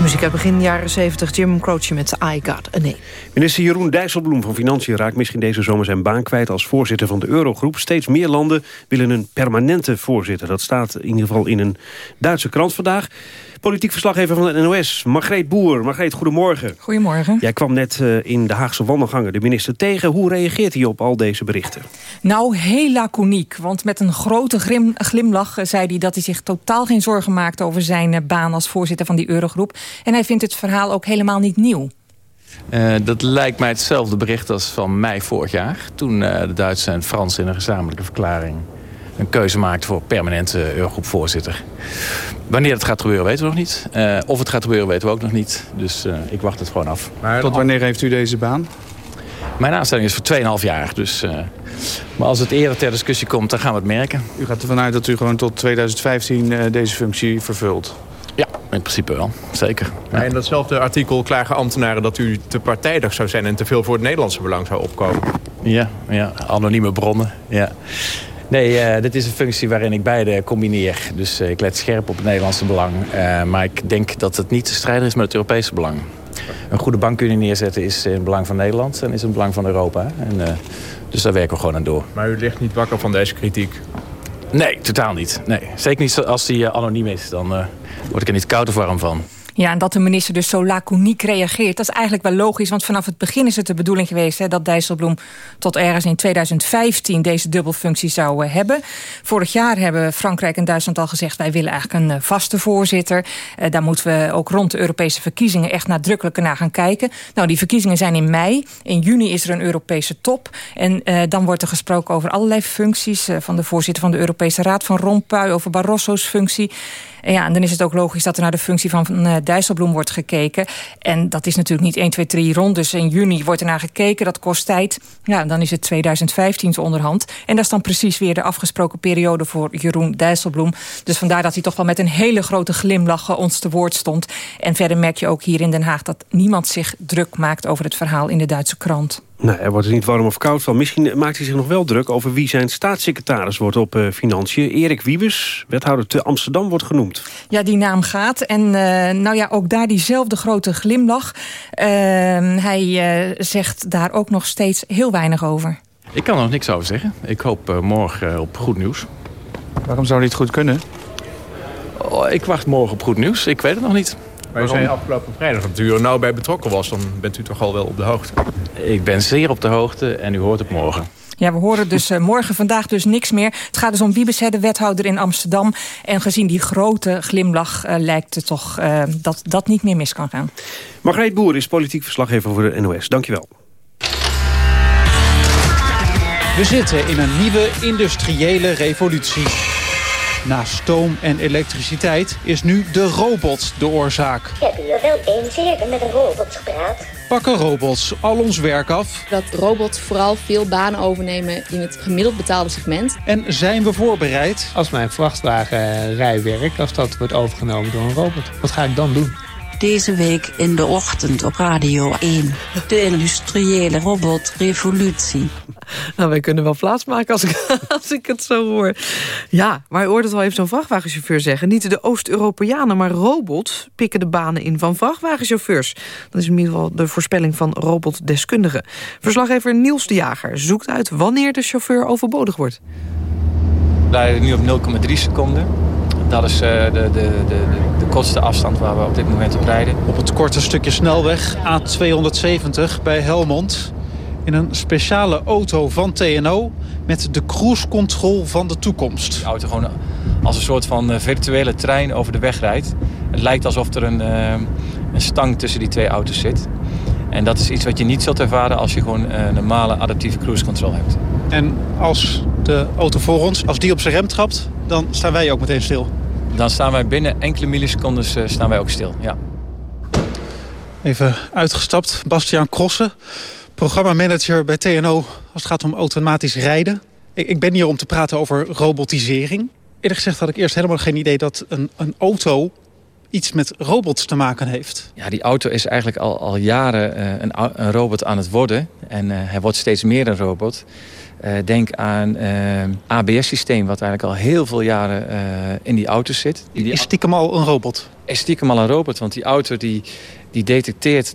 Muziek uit begin jaren 70, Jim Croce met I Got a Name. Minister Jeroen Dijsselbloem van Financiën raakt misschien deze zomer zijn baan kwijt als voorzitter van de Eurogroep. Steeds meer landen willen een permanente voorzitter. Dat staat in ieder geval in een Duitse krant vandaag. Politiek verslaggever van de NOS, Margreet Boer. Margreet, goedemorgen. Goedemorgen. Jij kwam net eh, in de Haagse wandelgangen de minister tegen. Hoe reageert hij op al deze berichten? Nou, heel laconiek. Want met een grote grim, glimlach eh, zei hij dat hij zich totaal geen zorgen maakt... over zijn eh, baan als voorzitter van die Eurogroep. En hij vindt het verhaal ook helemaal niet nieuw. Uh, dat lijkt mij hetzelfde bericht als van mei vorig jaar. Toen uh, de Duitsers en Fransen in een gezamenlijke verklaring... een keuze maakten voor permanente Eurogroepvoorzitter. Wanneer het gaat gebeuren weten we nog niet. Uh, of het gaat gebeuren weten we ook nog niet. Dus ik wacht het gewoon af. Maar tot wanneer heeft u deze baan? Mijn aanstelling is voor 2,5 jaar. Dus, maar als het eerder ter discussie komt, dan gaan we het merken. U gaat ervan uit dat u gewoon tot 2015 deze functie vervult? Ja, in principe wel. Zeker. Ja. En datzelfde artikel klagen ambtenaren dat u te partijdig zou zijn... en te veel voor het Nederlandse belang zou opkomen. Ja, ja anonieme bronnen. Ja. Nee, uh, dit is een functie waarin ik beide combineer. Dus uh, ik let scherp op het Nederlandse belang. Uh, maar ik denk dat het niet te strijden is met het Europese belang. Een goede bank kunnen neerzetten is in het belang van Nederland... en is in het belang van Europa. En, dus daar werken we gewoon aan door. Maar u ligt niet wakker van deze kritiek? Nee, totaal niet. Nee. Zeker niet als die anoniem is. Dan word ik er niet koud of warm van. Ja, en dat de minister dus zo laconiek reageert... dat is eigenlijk wel logisch, want vanaf het begin is het de bedoeling geweest... Hè, dat Dijsselbloem tot ergens in 2015 deze dubbelfunctie zou uh, hebben. Vorig jaar hebben Frankrijk en Duitsland al gezegd... wij willen eigenlijk een uh, vaste voorzitter. Uh, daar moeten we ook rond de Europese verkiezingen... echt nadrukkelijker naar gaan kijken. Nou, die verkiezingen zijn in mei. In juni is er een Europese top. En dan wordt er gesproken over allerlei functies... van de voorzitter van de Europese Raad, van Rompuy... over Barroso's functie... En ja, en dan is het ook logisch dat er naar de functie van uh, Dijsselbloem wordt gekeken. En dat is natuurlijk niet 1, 2, 3 rond. Dus in juni wordt er naar gekeken, dat kost tijd. Ja, dan is het 2015 zo onderhand. En dat is dan precies weer de afgesproken periode voor Jeroen Dijsselbloem. Dus vandaar dat hij toch wel met een hele grote glimlach ons te woord stond. En verder merk je ook hier in Den Haag dat niemand zich druk maakt over het verhaal in de Duitse krant. Nee, er wordt er niet warm of koud van. Misschien maakt hij zich nog wel druk over wie zijn staatssecretaris wordt op uh, Financiën. Erik Wiebes, wethouder te Amsterdam, wordt genoemd. Ja, die naam gaat. En uh, nou ja, ook daar diezelfde grote glimlach. Uh, hij uh, zegt daar ook nog steeds heel weinig over. Ik kan er nog niks over zeggen. Ik hoop uh, morgen op goed nieuws. Waarom zou dit goed kunnen? Oh, ik wacht morgen op goed nieuws. Ik weet het nog niet. Maar u zei afgelopen vrijdag dat u er nou bij betrokken was. Dan bent u toch al wel op de hoogte? Ik ben zeer op de hoogte en u hoort het morgen. Ja, we horen dus uh, morgen, vandaag dus niks meer. Het gaat dus om Wiebes, de wethouder in Amsterdam. En gezien die grote glimlach uh, lijkt het toch uh, dat dat niet meer mis kan gaan. Margreet Boer is politiek verslaggever voor de NOS. Dankjewel. We zitten in een nieuwe industriële revolutie. Na stoom en elektriciteit is nu de robot de oorzaak. Ik heb hier wel eens eerder met een robot gepraat. Pakken robots al ons werk af? Dat robots vooral veel banen overnemen in het gemiddeld betaalde segment. En zijn we voorbereid? Als mijn vrachtwagenrijwerk, als dat wordt overgenomen door een robot, wat ga ik dan doen? Deze week in de ochtend op Radio 1. De industriële robotrevolutie. Nou, wij kunnen wel plaatsmaken als ik, als ik het zo hoor. Ja, maar je hoort het wel even zo'n vrachtwagenchauffeur zeggen. Niet de Oost-Europeanen, maar robots pikken de banen in van vrachtwagenchauffeurs. Dat is in ieder geval de voorspelling van robotdeskundigen. Verslaggever Niels de Jager zoekt uit wanneer de chauffeur overbodig wordt. We rijden nu op 0,3 seconden. Dat is uh, de, de, de, de kortste afstand waar we op dit moment op rijden. Op het korte stukje snelweg A270 bij Helmond. In een speciale auto van TNO met de cruise control van de toekomst. De auto gewoon als een soort van virtuele trein over de weg rijdt. Het lijkt alsof er een, uh, een stang tussen die twee auto's zit. En dat is iets wat je niet zult ervaren als je gewoon een normale adaptieve cruise control hebt. En als de auto voor ons. Als die op zijn rem trapt, dan staan wij ook meteen stil. Dan staan wij binnen enkele millisecondes staan wij ook stil, ja. Even uitgestapt. Bastiaan Krossen, programmamanager bij TNO als het gaat om automatisch rijden. Ik, ik ben hier om te praten over robotisering. Eerlijk gezegd had ik eerst helemaal geen idee dat een, een auto iets met robots te maken heeft. Ja, die auto is eigenlijk al, al jaren uh, een, een, robot aan het worden. En uh, hij wordt steeds meer een robot. Uh, denk aan ABS-systeem, wat eigenlijk al heel veel jaren in die auto's zit. Die, is stiekem al een robot? Is stiekem al een robot, want die auto die, die detecteert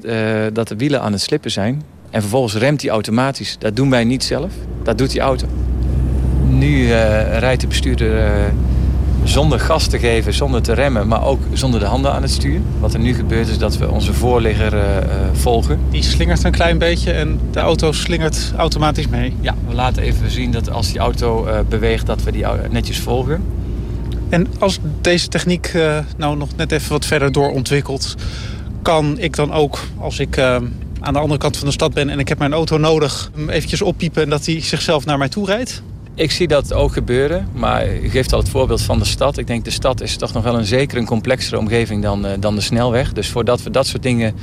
dat de wielen aan het slippen zijn. En vervolgens remt hij automatisch. Dat doen wij niet zelf, dat doet die auto. Nu rijdt de bestuurder zonder gas te geven, zonder te remmen, maar ook zonder de handen aan het stuur. Wat er nu gebeurt is dat we onze voorligger uh, volgen. Die slingert een klein beetje en de auto slingert automatisch mee? Ja, we laten even zien dat als die auto uh, beweegt dat we die netjes volgen. En als deze techniek uh, nou nog net even wat verder doorontwikkelt... kan ik dan ook, als ik aan de andere kant van de stad ben... en ik heb mijn auto nodig, hem eventjes oppiepen... en dat hij zichzelf naar mij toe rijdt? Ik zie dat ook gebeuren, maar u geeft al het voorbeeld van de stad. Ik denk de stad is toch nog wel een zeker een complexere omgeving dan, uh, dan de snelweg. Dus voordat we dat soort dingen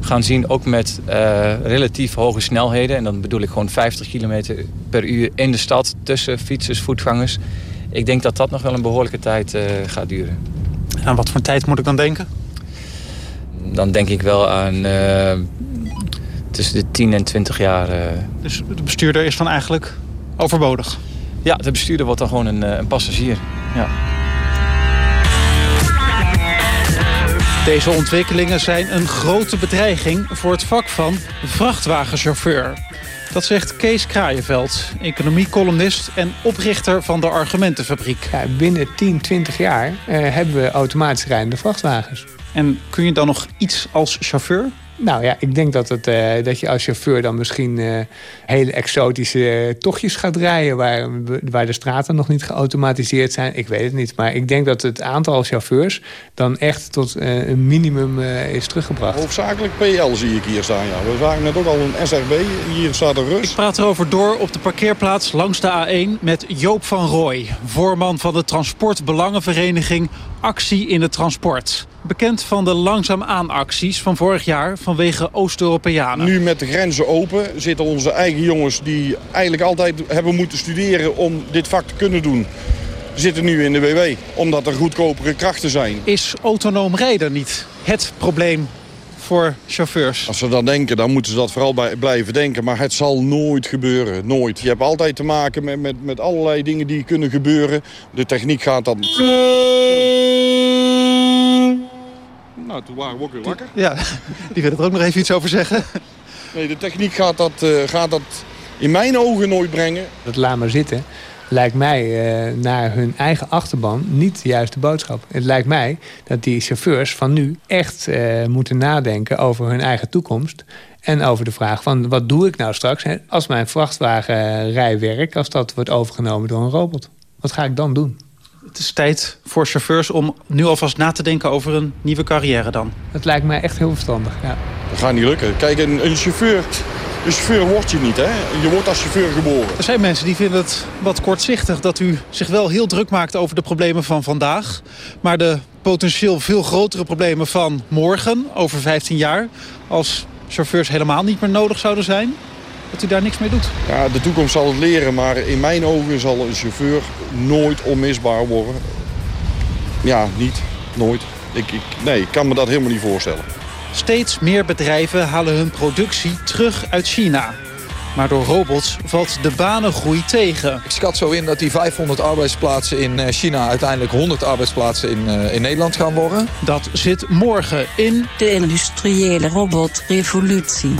gaan zien, ook met uh, relatief hoge snelheden... en dan bedoel ik gewoon 50 km per uur in de stad tussen fietsers, voetgangers... ik denk dat dat nog wel een behoorlijke tijd uh, gaat duren. Aan wat voor tijd moet ik dan denken? Dan denk ik wel aan tussen de 10 en 20 jaar. Dus de bestuurder is dan eigenlijk overbodig? Ja, de bestuurder wordt dan gewoon een, een passagier. Ja. Deze ontwikkelingen zijn een grote bedreiging voor het vak van vrachtwagenchauffeur. Dat zegt Kees Kraaienveld, economiecolumnist en oprichter van de Argumentenfabriek. Ja, binnen 10, 20 jaar uh, hebben we automatisch rijdende vrachtwagens. En kun je dan nog iets als chauffeur? Nou ja, ik denk dat, het, uh, dat je als chauffeur dan misschien uh, hele exotische tochtjes gaat rijden... Waar, waar de straten nog niet geautomatiseerd zijn. Ik weet het niet, maar ik denk dat het aantal chauffeurs... dan echt tot uh, een minimum is teruggebracht. Hoofdzakelijk PL zie ik hier staan, ja. We zagen net ook al een SRB, hier staat een Rus. Ik praat erover door op de parkeerplaats langs de A1... met Joop van Rooij, voorman van de Transportbelangenvereniging Actie in het Transport bekend van de langzaam aan acties van vorig jaar vanwege Oost-Europeanen. Nu met de grenzen open zitten onze eigen jongens die eigenlijk altijd hebben moeten studeren om dit vak te kunnen doen. Zitten nu in de WW, omdat er goedkopere krachten zijn. Is autonoom rijden niet het probleem voor chauffeurs? Als ze dat denken, dan moeten ze dat vooral bij, blijven denken. Maar het zal nooit gebeuren, nooit. Je hebt altijd te maken met, met, met allerlei dingen die kunnen gebeuren. De techniek gaat dan... Nou, toen waren we ook weer wakker. Ja, die wil er ook nog even iets over zeggen. Nee, de techniek gaat dat, uh, gaat dat in mijn ogen nooit brengen. Dat laat maar zitten lijkt mij uh, naar hun eigen achterban niet de juiste boodschap. Het lijkt mij dat die chauffeurs van nu echt uh, moeten nadenken over hun eigen toekomst. En over de vraag van wat doe ik nou straks hè, als mijn vrachtwagenrijwerk... als dat wordt overgenomen door een robot. Wat ga ik dan doen? Het is tijd voor chauffeurs om nu alvast na te denken over een nieuwe carrière dan. Het lijkt mij echt heel verstandig, ja. Dat gaat niet lukken. Kijk, een, een chauffeur... Een chauffeur word je niet, hè? Je wordt als chauffeur geboren. Er zijn mensen die vinden het wat kortzichtig dat u zich wel heel druk maakt over de problemen van vandaag. Maar de potentieel veel grotere problemen van morgen, over 15 jaar... als chauffeurs helemaal niet meer nodig zouden zijn dat u daar niks mee doet? Ja, de toekomst zal het leren, maar in mijn ogen zal een chauffeur nooit onmisbaar worden. Ja, niet. Nooit. Ik, ik, nee, ik kan me dat helemaal niet voorstellen. Steeds meer bedrijven halen hun productie terug uit China. Maar door robots valt de banengroei tegen. Ik schat zo in dat die 500 arbeidsplaatsen in China... uiteindelijk 100 arbeidsplaatsen in, uh, in Nederland gaan worden. Dat zit morgen in... De industriële robotrevolutie.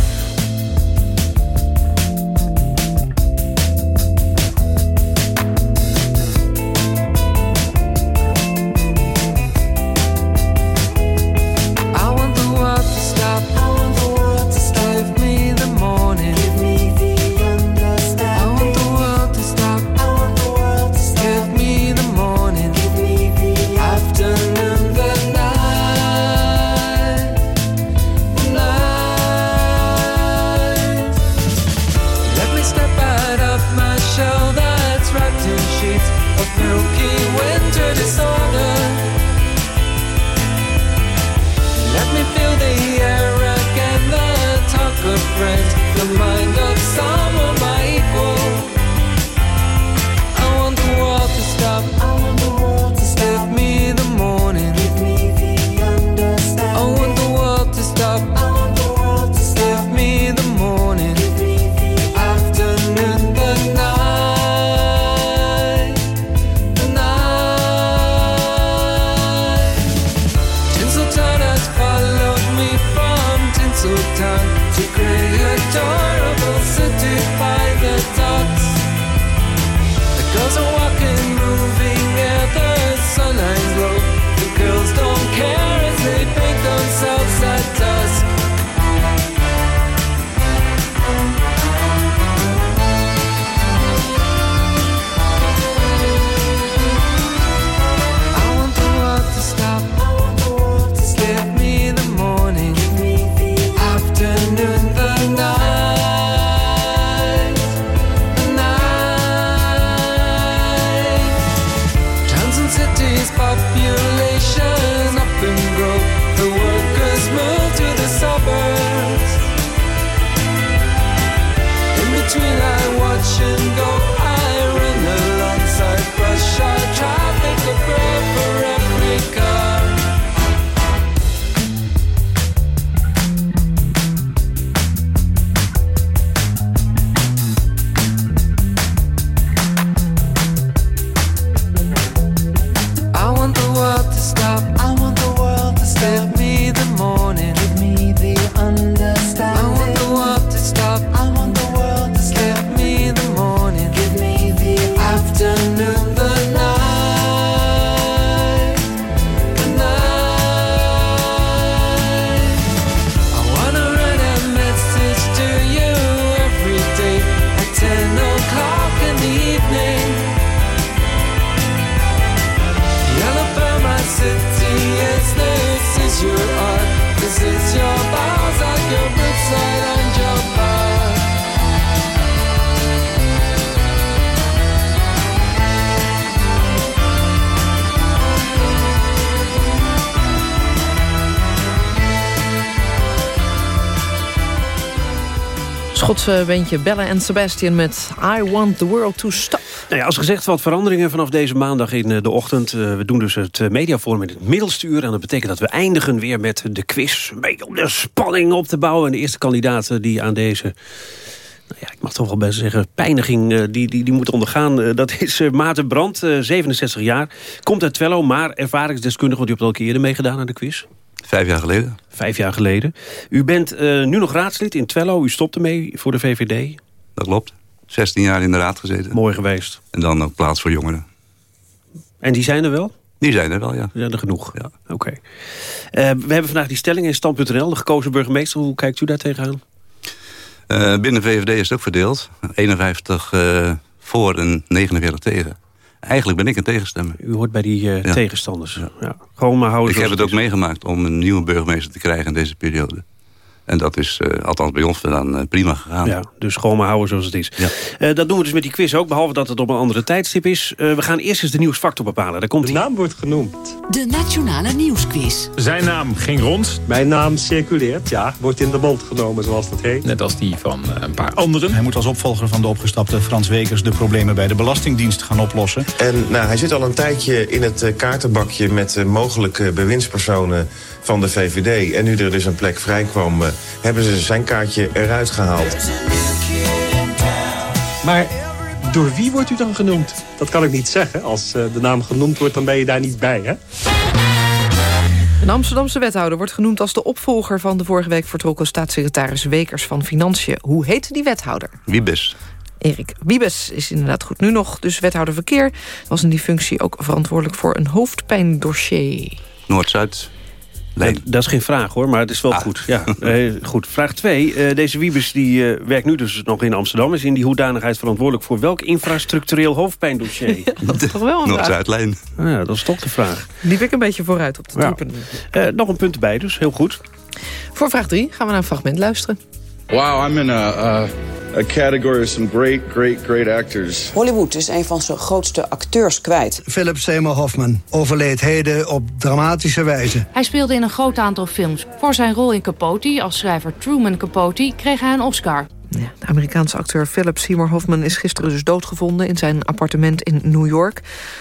Schotse bandje Bella en Sebastian met I Want The World To Stop. Nou ja, als gezegd wat veranderingen vanaf deze maandag in eh, de ochtend. Eh, We doen dus het eh, mediaforum in het middelste uur. En dat betekent dat we eindigen weer met de quiz. Beetje om de spanning op te bouwen. En de eerste kandidaat eh, die aan deze... Nou ja, ik mag toch wel best zeggen, pijniging eh, die, die, die moet ondergaan. eh, Dat is eh, Maarten Brandt, eh, 67 jaar. Komt uit Twello, maar ervaringsdeskundige... want u hebt al een keer eerder meegedaan aan de quiz. Vijf jaar geleden. Vijf jaar geleden. U bent eh, nu nog raadslid in Twello. U stopt ermee voor de VVD. Dat klopt. 16 jaar in de raad gezeten. Mooi geweest. En dan ook plaats voor jongeren. En die zijn er wel? Die zijn er wel, ja. Ja, er genoeg. Ja. Oké. Eh, we hebben vandaag die stelling in stand.nl. De gekozen burgemeester, hoe kijkt u daar tegenaan? Eh, binnen VVD is het ook verdeeld. 51 eh, voor en 49 tegen. Eigenlijk ben ik een tegenstemmer. U hoort bij die eh, tegenstanders. Ja. Gewoon maar houden Ik heb het ook meegemaakt om een nieuwe burgemeester te krijgen in deze periode. En dat is, eh, althans bij ons vandaan, eh, prima gegaan. Ja, dus gewoon maar houden zoals het is. Eh, dat doen we dus met die quiz ook, behalve dat het op een andere tijdstip is. Eh, we gaan eerst eens de nieuwsfactor bepalen. Daar komt de naam wordt genoemd. De Nationale Nieuwsquiz. Zijn naam ging rond. Mijn naam circuleert, ja. Wordt in de mond genomen, zoals dat heet. Net als die van een paar anderen. Hij moet als opvolger van de opgestapte Frans Wekers... de problemen bij de Belastingdienst gaan oplossen. En nou, hij zit al een tijdje in het kaartenbakje met mogelijke bewindspersonen van de VVD. En nu er dus een plek vrij kwam, eh, hebben ze zijn kaartje eruit gehaald. Maar door wie wordt u dan genoemd? Dat kan ik niet zeggen. Als eh, de naam genoemd wordt, dan ben je daar niet bij, hè? Een Amsterdamse wethouder wordt genoemd als de opvolger... van de vorige week vertrokken staatssecretaris Wekers van Financiën. Hoe heet die wethouder? Wiebes. Erik Wiebes is inderdaad goed nu nog, dus wethouder verkeer... was in die functie ook verantwoordelijk voor een hoofdpijndossier. Noord-Zuid. Dat, dat is geen vraag hoor, maar het is wel goed. Ja, eh, goed. Vraag 2. deze Wiebes die, eh, werkt nu dus nog in Amsterdam. Is in die hoedanigheid verantwoordelijk voor welk infrastructureel hoofdpijndossier? dat is toch wel een vraag. Noord-Zuidlijn. Ja, dat is toch de vraag. Liep ik een beetje vooruit op de Ja. troepen. Eh, nog een punt erbij, dus heel goed. Voor vraag 3 gaan we naar een fragment luisteren. Wow, I'm in a, a, a category of some great, great, great actors. Hollywood is een van zijn grootste acteurs kwijt. Philip Seymour Hoffman overleed heden op dramatische wijze. Hij speelde in een groot aantal films. Voor zijn rol in Capote als schrijver Truman Capote kreeg hij een Oscar. Ja, de Amerikaanse acteur Philip Seymour Hoffman is gisteren dus doodgevonden... in zijn appartement in New York.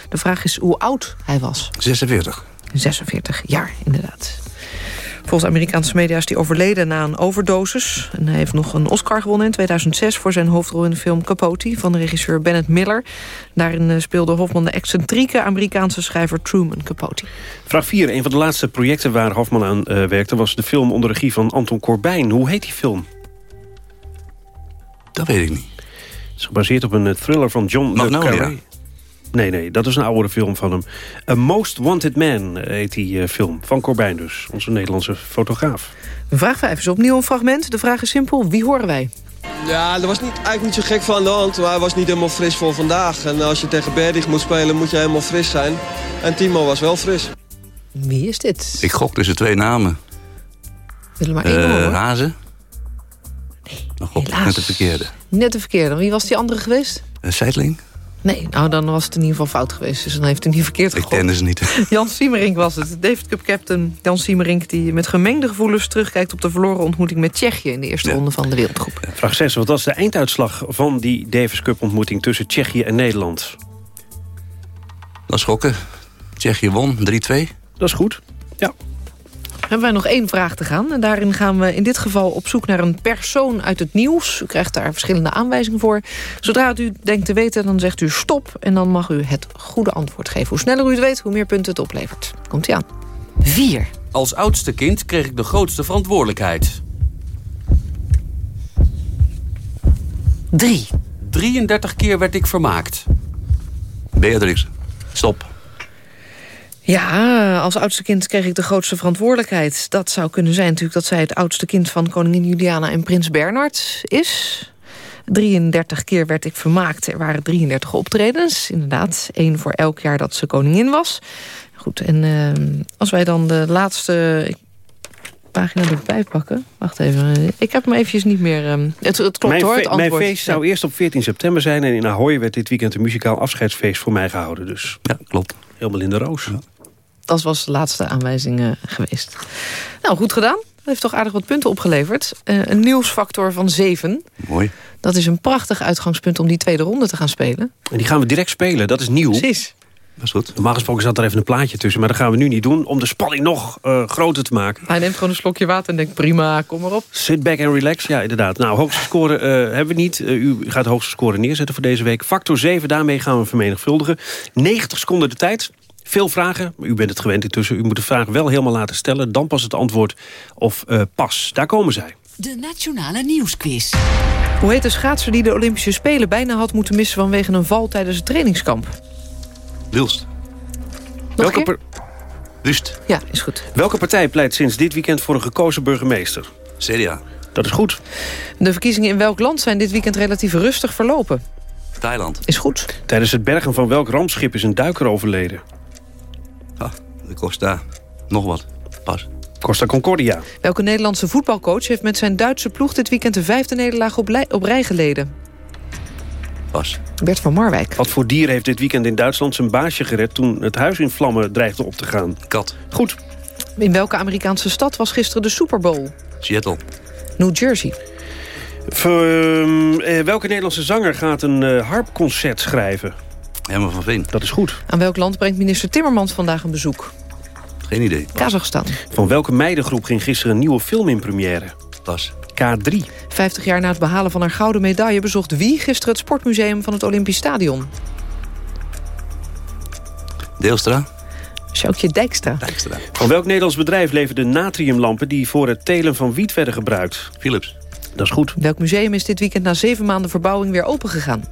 De vraag is hoe oud hij was. 46. 46 jaar, inderdaad. Volgens Amerikaanse media is hij overleden na een overdosis. En hij heeft nog een Oscar gewonnen in 2006... voor zijn hoofdrol in de film Capote van de regisseur Bennett Miller. Daarin eh, speelde Hofman de excentrieke Amerikaanse schrijver Truman Capote. Vraag 4. Een van de laatste projecten waar Hofman aan uh, werkte... was de film onder regie van Anton Corbijn. Hoe heet die film? Dat weet ik niet. Het is gebaseerd op een thriller van John Magnolia. le Carré. Nee, nee, dat is een oude film van hem. A Most Wanted Man heet die uh, film. Van Corbijn dus, onze Nederlandse fotograaf. Vraag 5 is opnieuw een fragment. De vraag is simpel, wie horen wij? Ja, er was niet, eigenlijk niet zo gek van aan de hand. Maar hij was niet helemaal fris voor vandaag. En als je tegen Berdig moet spelen, moet je helemaal fris zijn. En Timo was wel fris. Wie is dit? Ik gok tussen twee namen. Wil maar één uh, Hazen? Nee, Dan gok ik net de verkeerde. Net de verkeerde. Wie was die andere geweest? Uh, Seidling? Nee, nou dan was het in ieder geval fout geweest. Dus dan heeft hij niet verkeerd gegooid. Ik tennis niet. Jan Siemerink was het. David Cup captain Jan Siemerink... die met gemengde gevoelens terugkijkt op de verloren ontmoeting met Tsjechië... in de eerste ja. ronde van de wereldgroep. Vraag 6. Wat was de einduitslag van die Davis Cup ontmoeting... tussen Tsjechië en Nederland? Dat is schokken. Tsjechië won 3-2. Dat is goed. Ja. Hebben wij nog één vraag te gaan. En daarin gaan we in dit geval op zoek naar een persoon uit het nieuws. U krijgt daar verschillende aanwijzingen voor. Zodra het u denkt te weten, dan zegt u stop. En dan mag u het goede antwoord geven. Hoe sneller u het weet, hoe meer punten het oplevert. Komt-ie aan. 4. Als oudste kind kreeg ik de grootste verantwoordelijkheid. 3. 33 keer werd ik vermaakt. Beatrix, stop. Ja, als oudste kind kreeg ik de grootste verantwoordelijkheid. Dat zou kunnen zijn natuurlijk dat zij het oudste kind van koningin Juliana en prins Bernard is. 33 keer werd ik vermaakt. Er waren 33 optredens, inderdaad. één voor elk jaar dat ze koningin was. Goed, en uh, als wij dan de laatste pagina erbij pakken. Wacht even, ik heb hem eventjes niet meer... Um, het, het klopt mijn hoor, het Mijn feest zou eerst op 14 september zijn... en in Ahoy werd dit weekend een muzikaal afscheidsfeest voor mij gehouden. Dus ja, klopt. Helemaal in de roos. Ja. Dat was de laatste aanwijzing uh, geweest. Nou, goed gedaan. Dat heeft toch aardig wat punten opgeleverd. Uh, een nieuwsfactor van 7. Mooi. Dat is een prachtig uitgangspunt om die tweede ronde te gaan spelen. En die gaan we direct spelen, dat is nieuw. Precies. Dat is goed. Normaal gesproken zat er even een plaatje tussen... maar dat gaan we nu niet doen om de spanning nog uh, groter te maken. Hij neemt gewoon een slokje water en denkt prima, kom maar op. Sit back and relax, ja inderdaad. Nou, hoogste score uh, hebben we niet. Uh, u gaat de hoogste score neerzetten voor deze week. Factor 7, daarmee gaan we vermenigvuldigen. 90 seconden de tijd. Veel vragen, maar u bent het gewend intussen. U moet de vraag wel helemaal laten stellen. Dan pas het antwoord of uh, pas. Daar komen zij. De Nationale Nieuwsquiz. Hoe heet de schaatser die de Olympische Spelen bijna had moeten missen... vanwege een val tijdens het trainingskamp? Wilst. Welke. Wust. Ja, is goed. Welke partij pleit sinds dit weekend voor een gekozen burgemeester? CDA. Dat is goed. De verkiezingen in welk land zijn dit weekend relatief rustig verlopen? Thailand. Is goed. Tijdens het bergen van welk rampschip is een duiker overleden? Ah, de Costa. Nog wat. Pas. Costa Concordia. Welke Nederlandse voetbalcoach heeft met zijn Duitse ploeg... dit weekend de vijfde nederlaag op, op rij geleden? Pas. Bert van Marwijk. Wat voor dier heeft dit weekend in Duitsland zijn baasje gered... toen het huis in vlammen dreigde op te gaan? Kat. Goed. In welke Amerikaanse stad was gisteren de Super Bowl? Seattle. New Jersey. Voor, uh, welke Nederlandse zanger gaat een uh, harpconcert schrijven? Herman van Veen. Dat is goed. Aan welk land brengt minister Timmermans vandaag een bezoek? Geen idee. Kazachstan. Van welke meidengroep ging gisteren een nieuwe film in première? Pas. K3. 50 jaar na het behalen van haar gouden medaille... bezocht wie gisteren het sportmuseum van het Olympisch Stadion? Deelstra. Sjoukje Dijkstra. Dijkstra. Van welk Nederlands bedrijf leverde natriumlampen... die voor het telen van wiet werden gebruikt? Philips. Dat is goed. Welk museum is dit weekend na zeven maanden verbouwing weer opengegaan?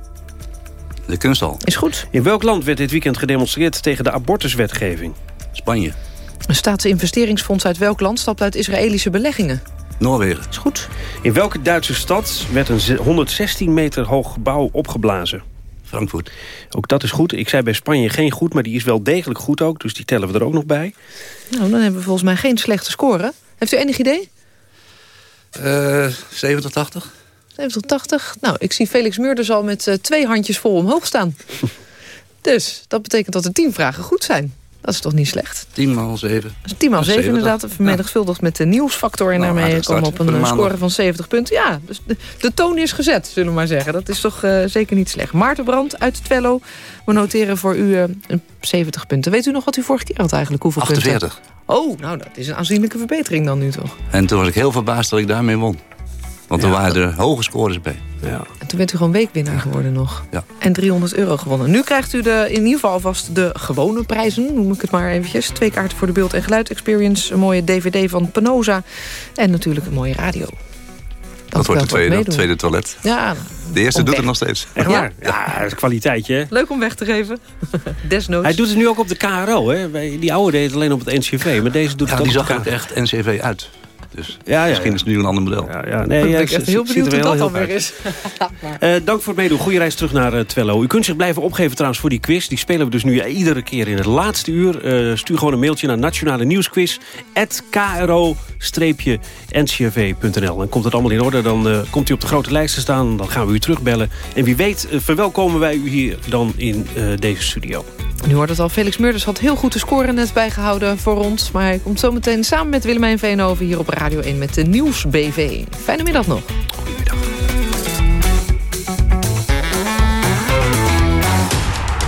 De kunsthal. Is goed. In welk land werd dit weekend gedemonstreerd tegen de abortuswetgeving? Spanje. Een staatsinvesteringsfonds uit welk land stapt uit Israëlische beleggingen? Noorwegen. Is goed. In welke Duitse stad werd een 116 meter hoog gebouw opgeblazen? Frankfurt. Ook dat is goed. Ik zei bij Spanje geen goed, maar die is wel degelijk goed ook. Dus die tellen we er ook nog bij. Nou, dan hebben we volgens mij geen slechte score. Heeft u enig idee? Uh, 70, 80. 70, 80. Nou, ik zie Felix Meurders al met uh, twee handjes vol omhoog staan. dus dat betekent dat de tien vragen goed zijn. Dat is toch niet slecht? 10 maal 7. Dat is 10 maal 7 inderdaad, vermenigvuldigd met de nieuwsfactor. En Nou, daarmee komen we op een eh, score van 70 punten. Ja, dus de, de toon is gezet, zullen we maar zeggen. Dat is toch eh, zeker niet slecht. Maarten Brandt uit Twello. We noteren voor u eh, een 70 punten. Weet u nog wat u vorige keer had eigenlijk? Hoeveel 48. punten? Oh, nou dat is een aanzienlijke verbetering dan nu toch. En toen was ik heel verbaasd dat ik daarmee won. Want er waren er hoge scores bij. Ja. En toen bent u gewoon weekwinnaar geworden nog. Ja. En 300 euro gewonnen. Nu krijgt u de, in ieder geval alvast de gewone prijzen, noem ik het maar eventjes. Twee kaarten voor de beeld- en geluid experience. Een mooie dvd van Penosa. En natuurlijk een mooie radio. Dat, wordt ook tweede, tweede toilet. Ja, De eerste doet het nog steeds. Echt waar? Ja, dat is kwaliteitje, hè? leuk om weg te geven. Desnoods. Hij doet het nu ook op de KRO, hè? Die oude deed het alleen op het NCV, maar deze doet Ja, het die ook op zag de ook echt NCV uit. Dus Ja, ja, misschien ja. is het nu een ander model. Ja, ja. Nee, ik ben echt heel benieuwd hoe dat dan weer is. Eh, dank voor het meedoen. Goede reis terug naar eh, Twello. U kunt zich blijven opgeven trouwens voor die quiz. Die spelen we dus nu iedere keer in het laatste uur. Eh, stuur gewoon een mailtje naar nationale nieuwsquiz kro-ncrv.nl. Dan komt het allemaal in orde. Dan eh, komt u op de grote lijst te staan. Dan gaan we u terugbellen. En wie weet verwelkomen wij u hier dan in eh, deze studio. Nu hoort het al, Felix Meurders had heel goed de score net bijgehouden voor ons. Maar hij komt zometeen samen met Willemijn Veenhoven hier op Radio 1 met de Nieuws BV. Fijne middag nog.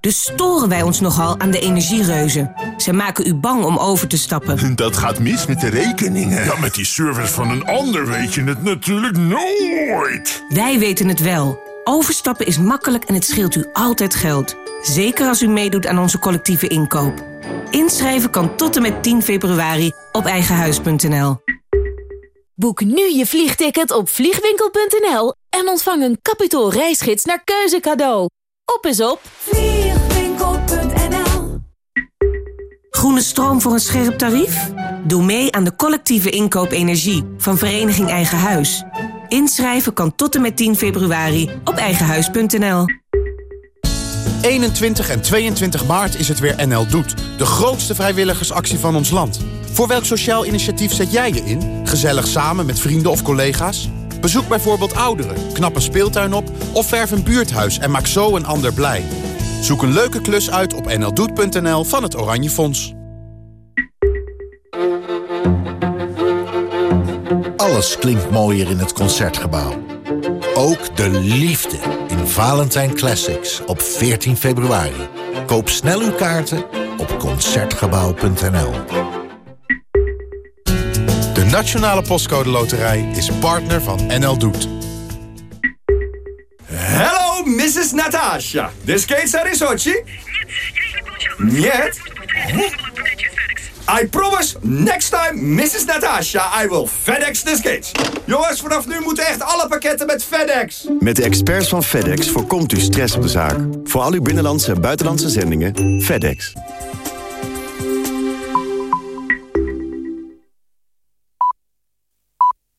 Dus storen wij ons nogal aan de energiereuzen. Ze maken u bang om over te stappen. Dat gaat mis met de rekeningen. Ja, met die service van een ander weet je het natuurlijk nooit. Wij weten het wel. Overstappen is makkelijk en het scheelt u altijd geld. Zeker als u meedoet aan onze collectieve inkoop. Inschrijven kan tot en met 10 februari op eigenhuis.nl. Boek nu je vliegticket op vliegwinkel.nl en ontvang een kapitaal reisgids naar keuze cadeau. Op is op Groene stroom voor een scherp tarief? Doe mee aan de collectieve inkoop energie van Vereniging Eigen Huis. Inschrijven kan tot en met 10 februari op eigenhuis.nl. 21 en 22 maart is het weer NL Doet. De grootste vrijwilligersactie van ons land. Voor welk sociaal initiatief zet jij je in? Gezellig samen met vrienden of collega's? Bezoek bijvoorbeeld ouderen, knap een speeltuin op... of verf een buurthuis en maak zo een ander blij. Zoek een leuke klus uit op nldoet.nl van het Oranje Fonds. Alles klinkt mooier in het Concertgebouw. Ook de liefde in Valentijn Classics op 14 februari. Koop snel uw kaarten op Concertgebouw.nl. De Nationale Postcode Loterij is partner van NL Doet. Hello, Mrs. Natasha. The skates are in Sochi? Нет? I promise, next time, Mrs. Natasha, I will FedEx the skates. Jongens, vanaf nu moeten echt alle pakketten met FedEx. Met de experts van FedEx voorkomt u stress op de zaak. Voor al uw binnenlandse en buitenlandse zendingen, FedEx.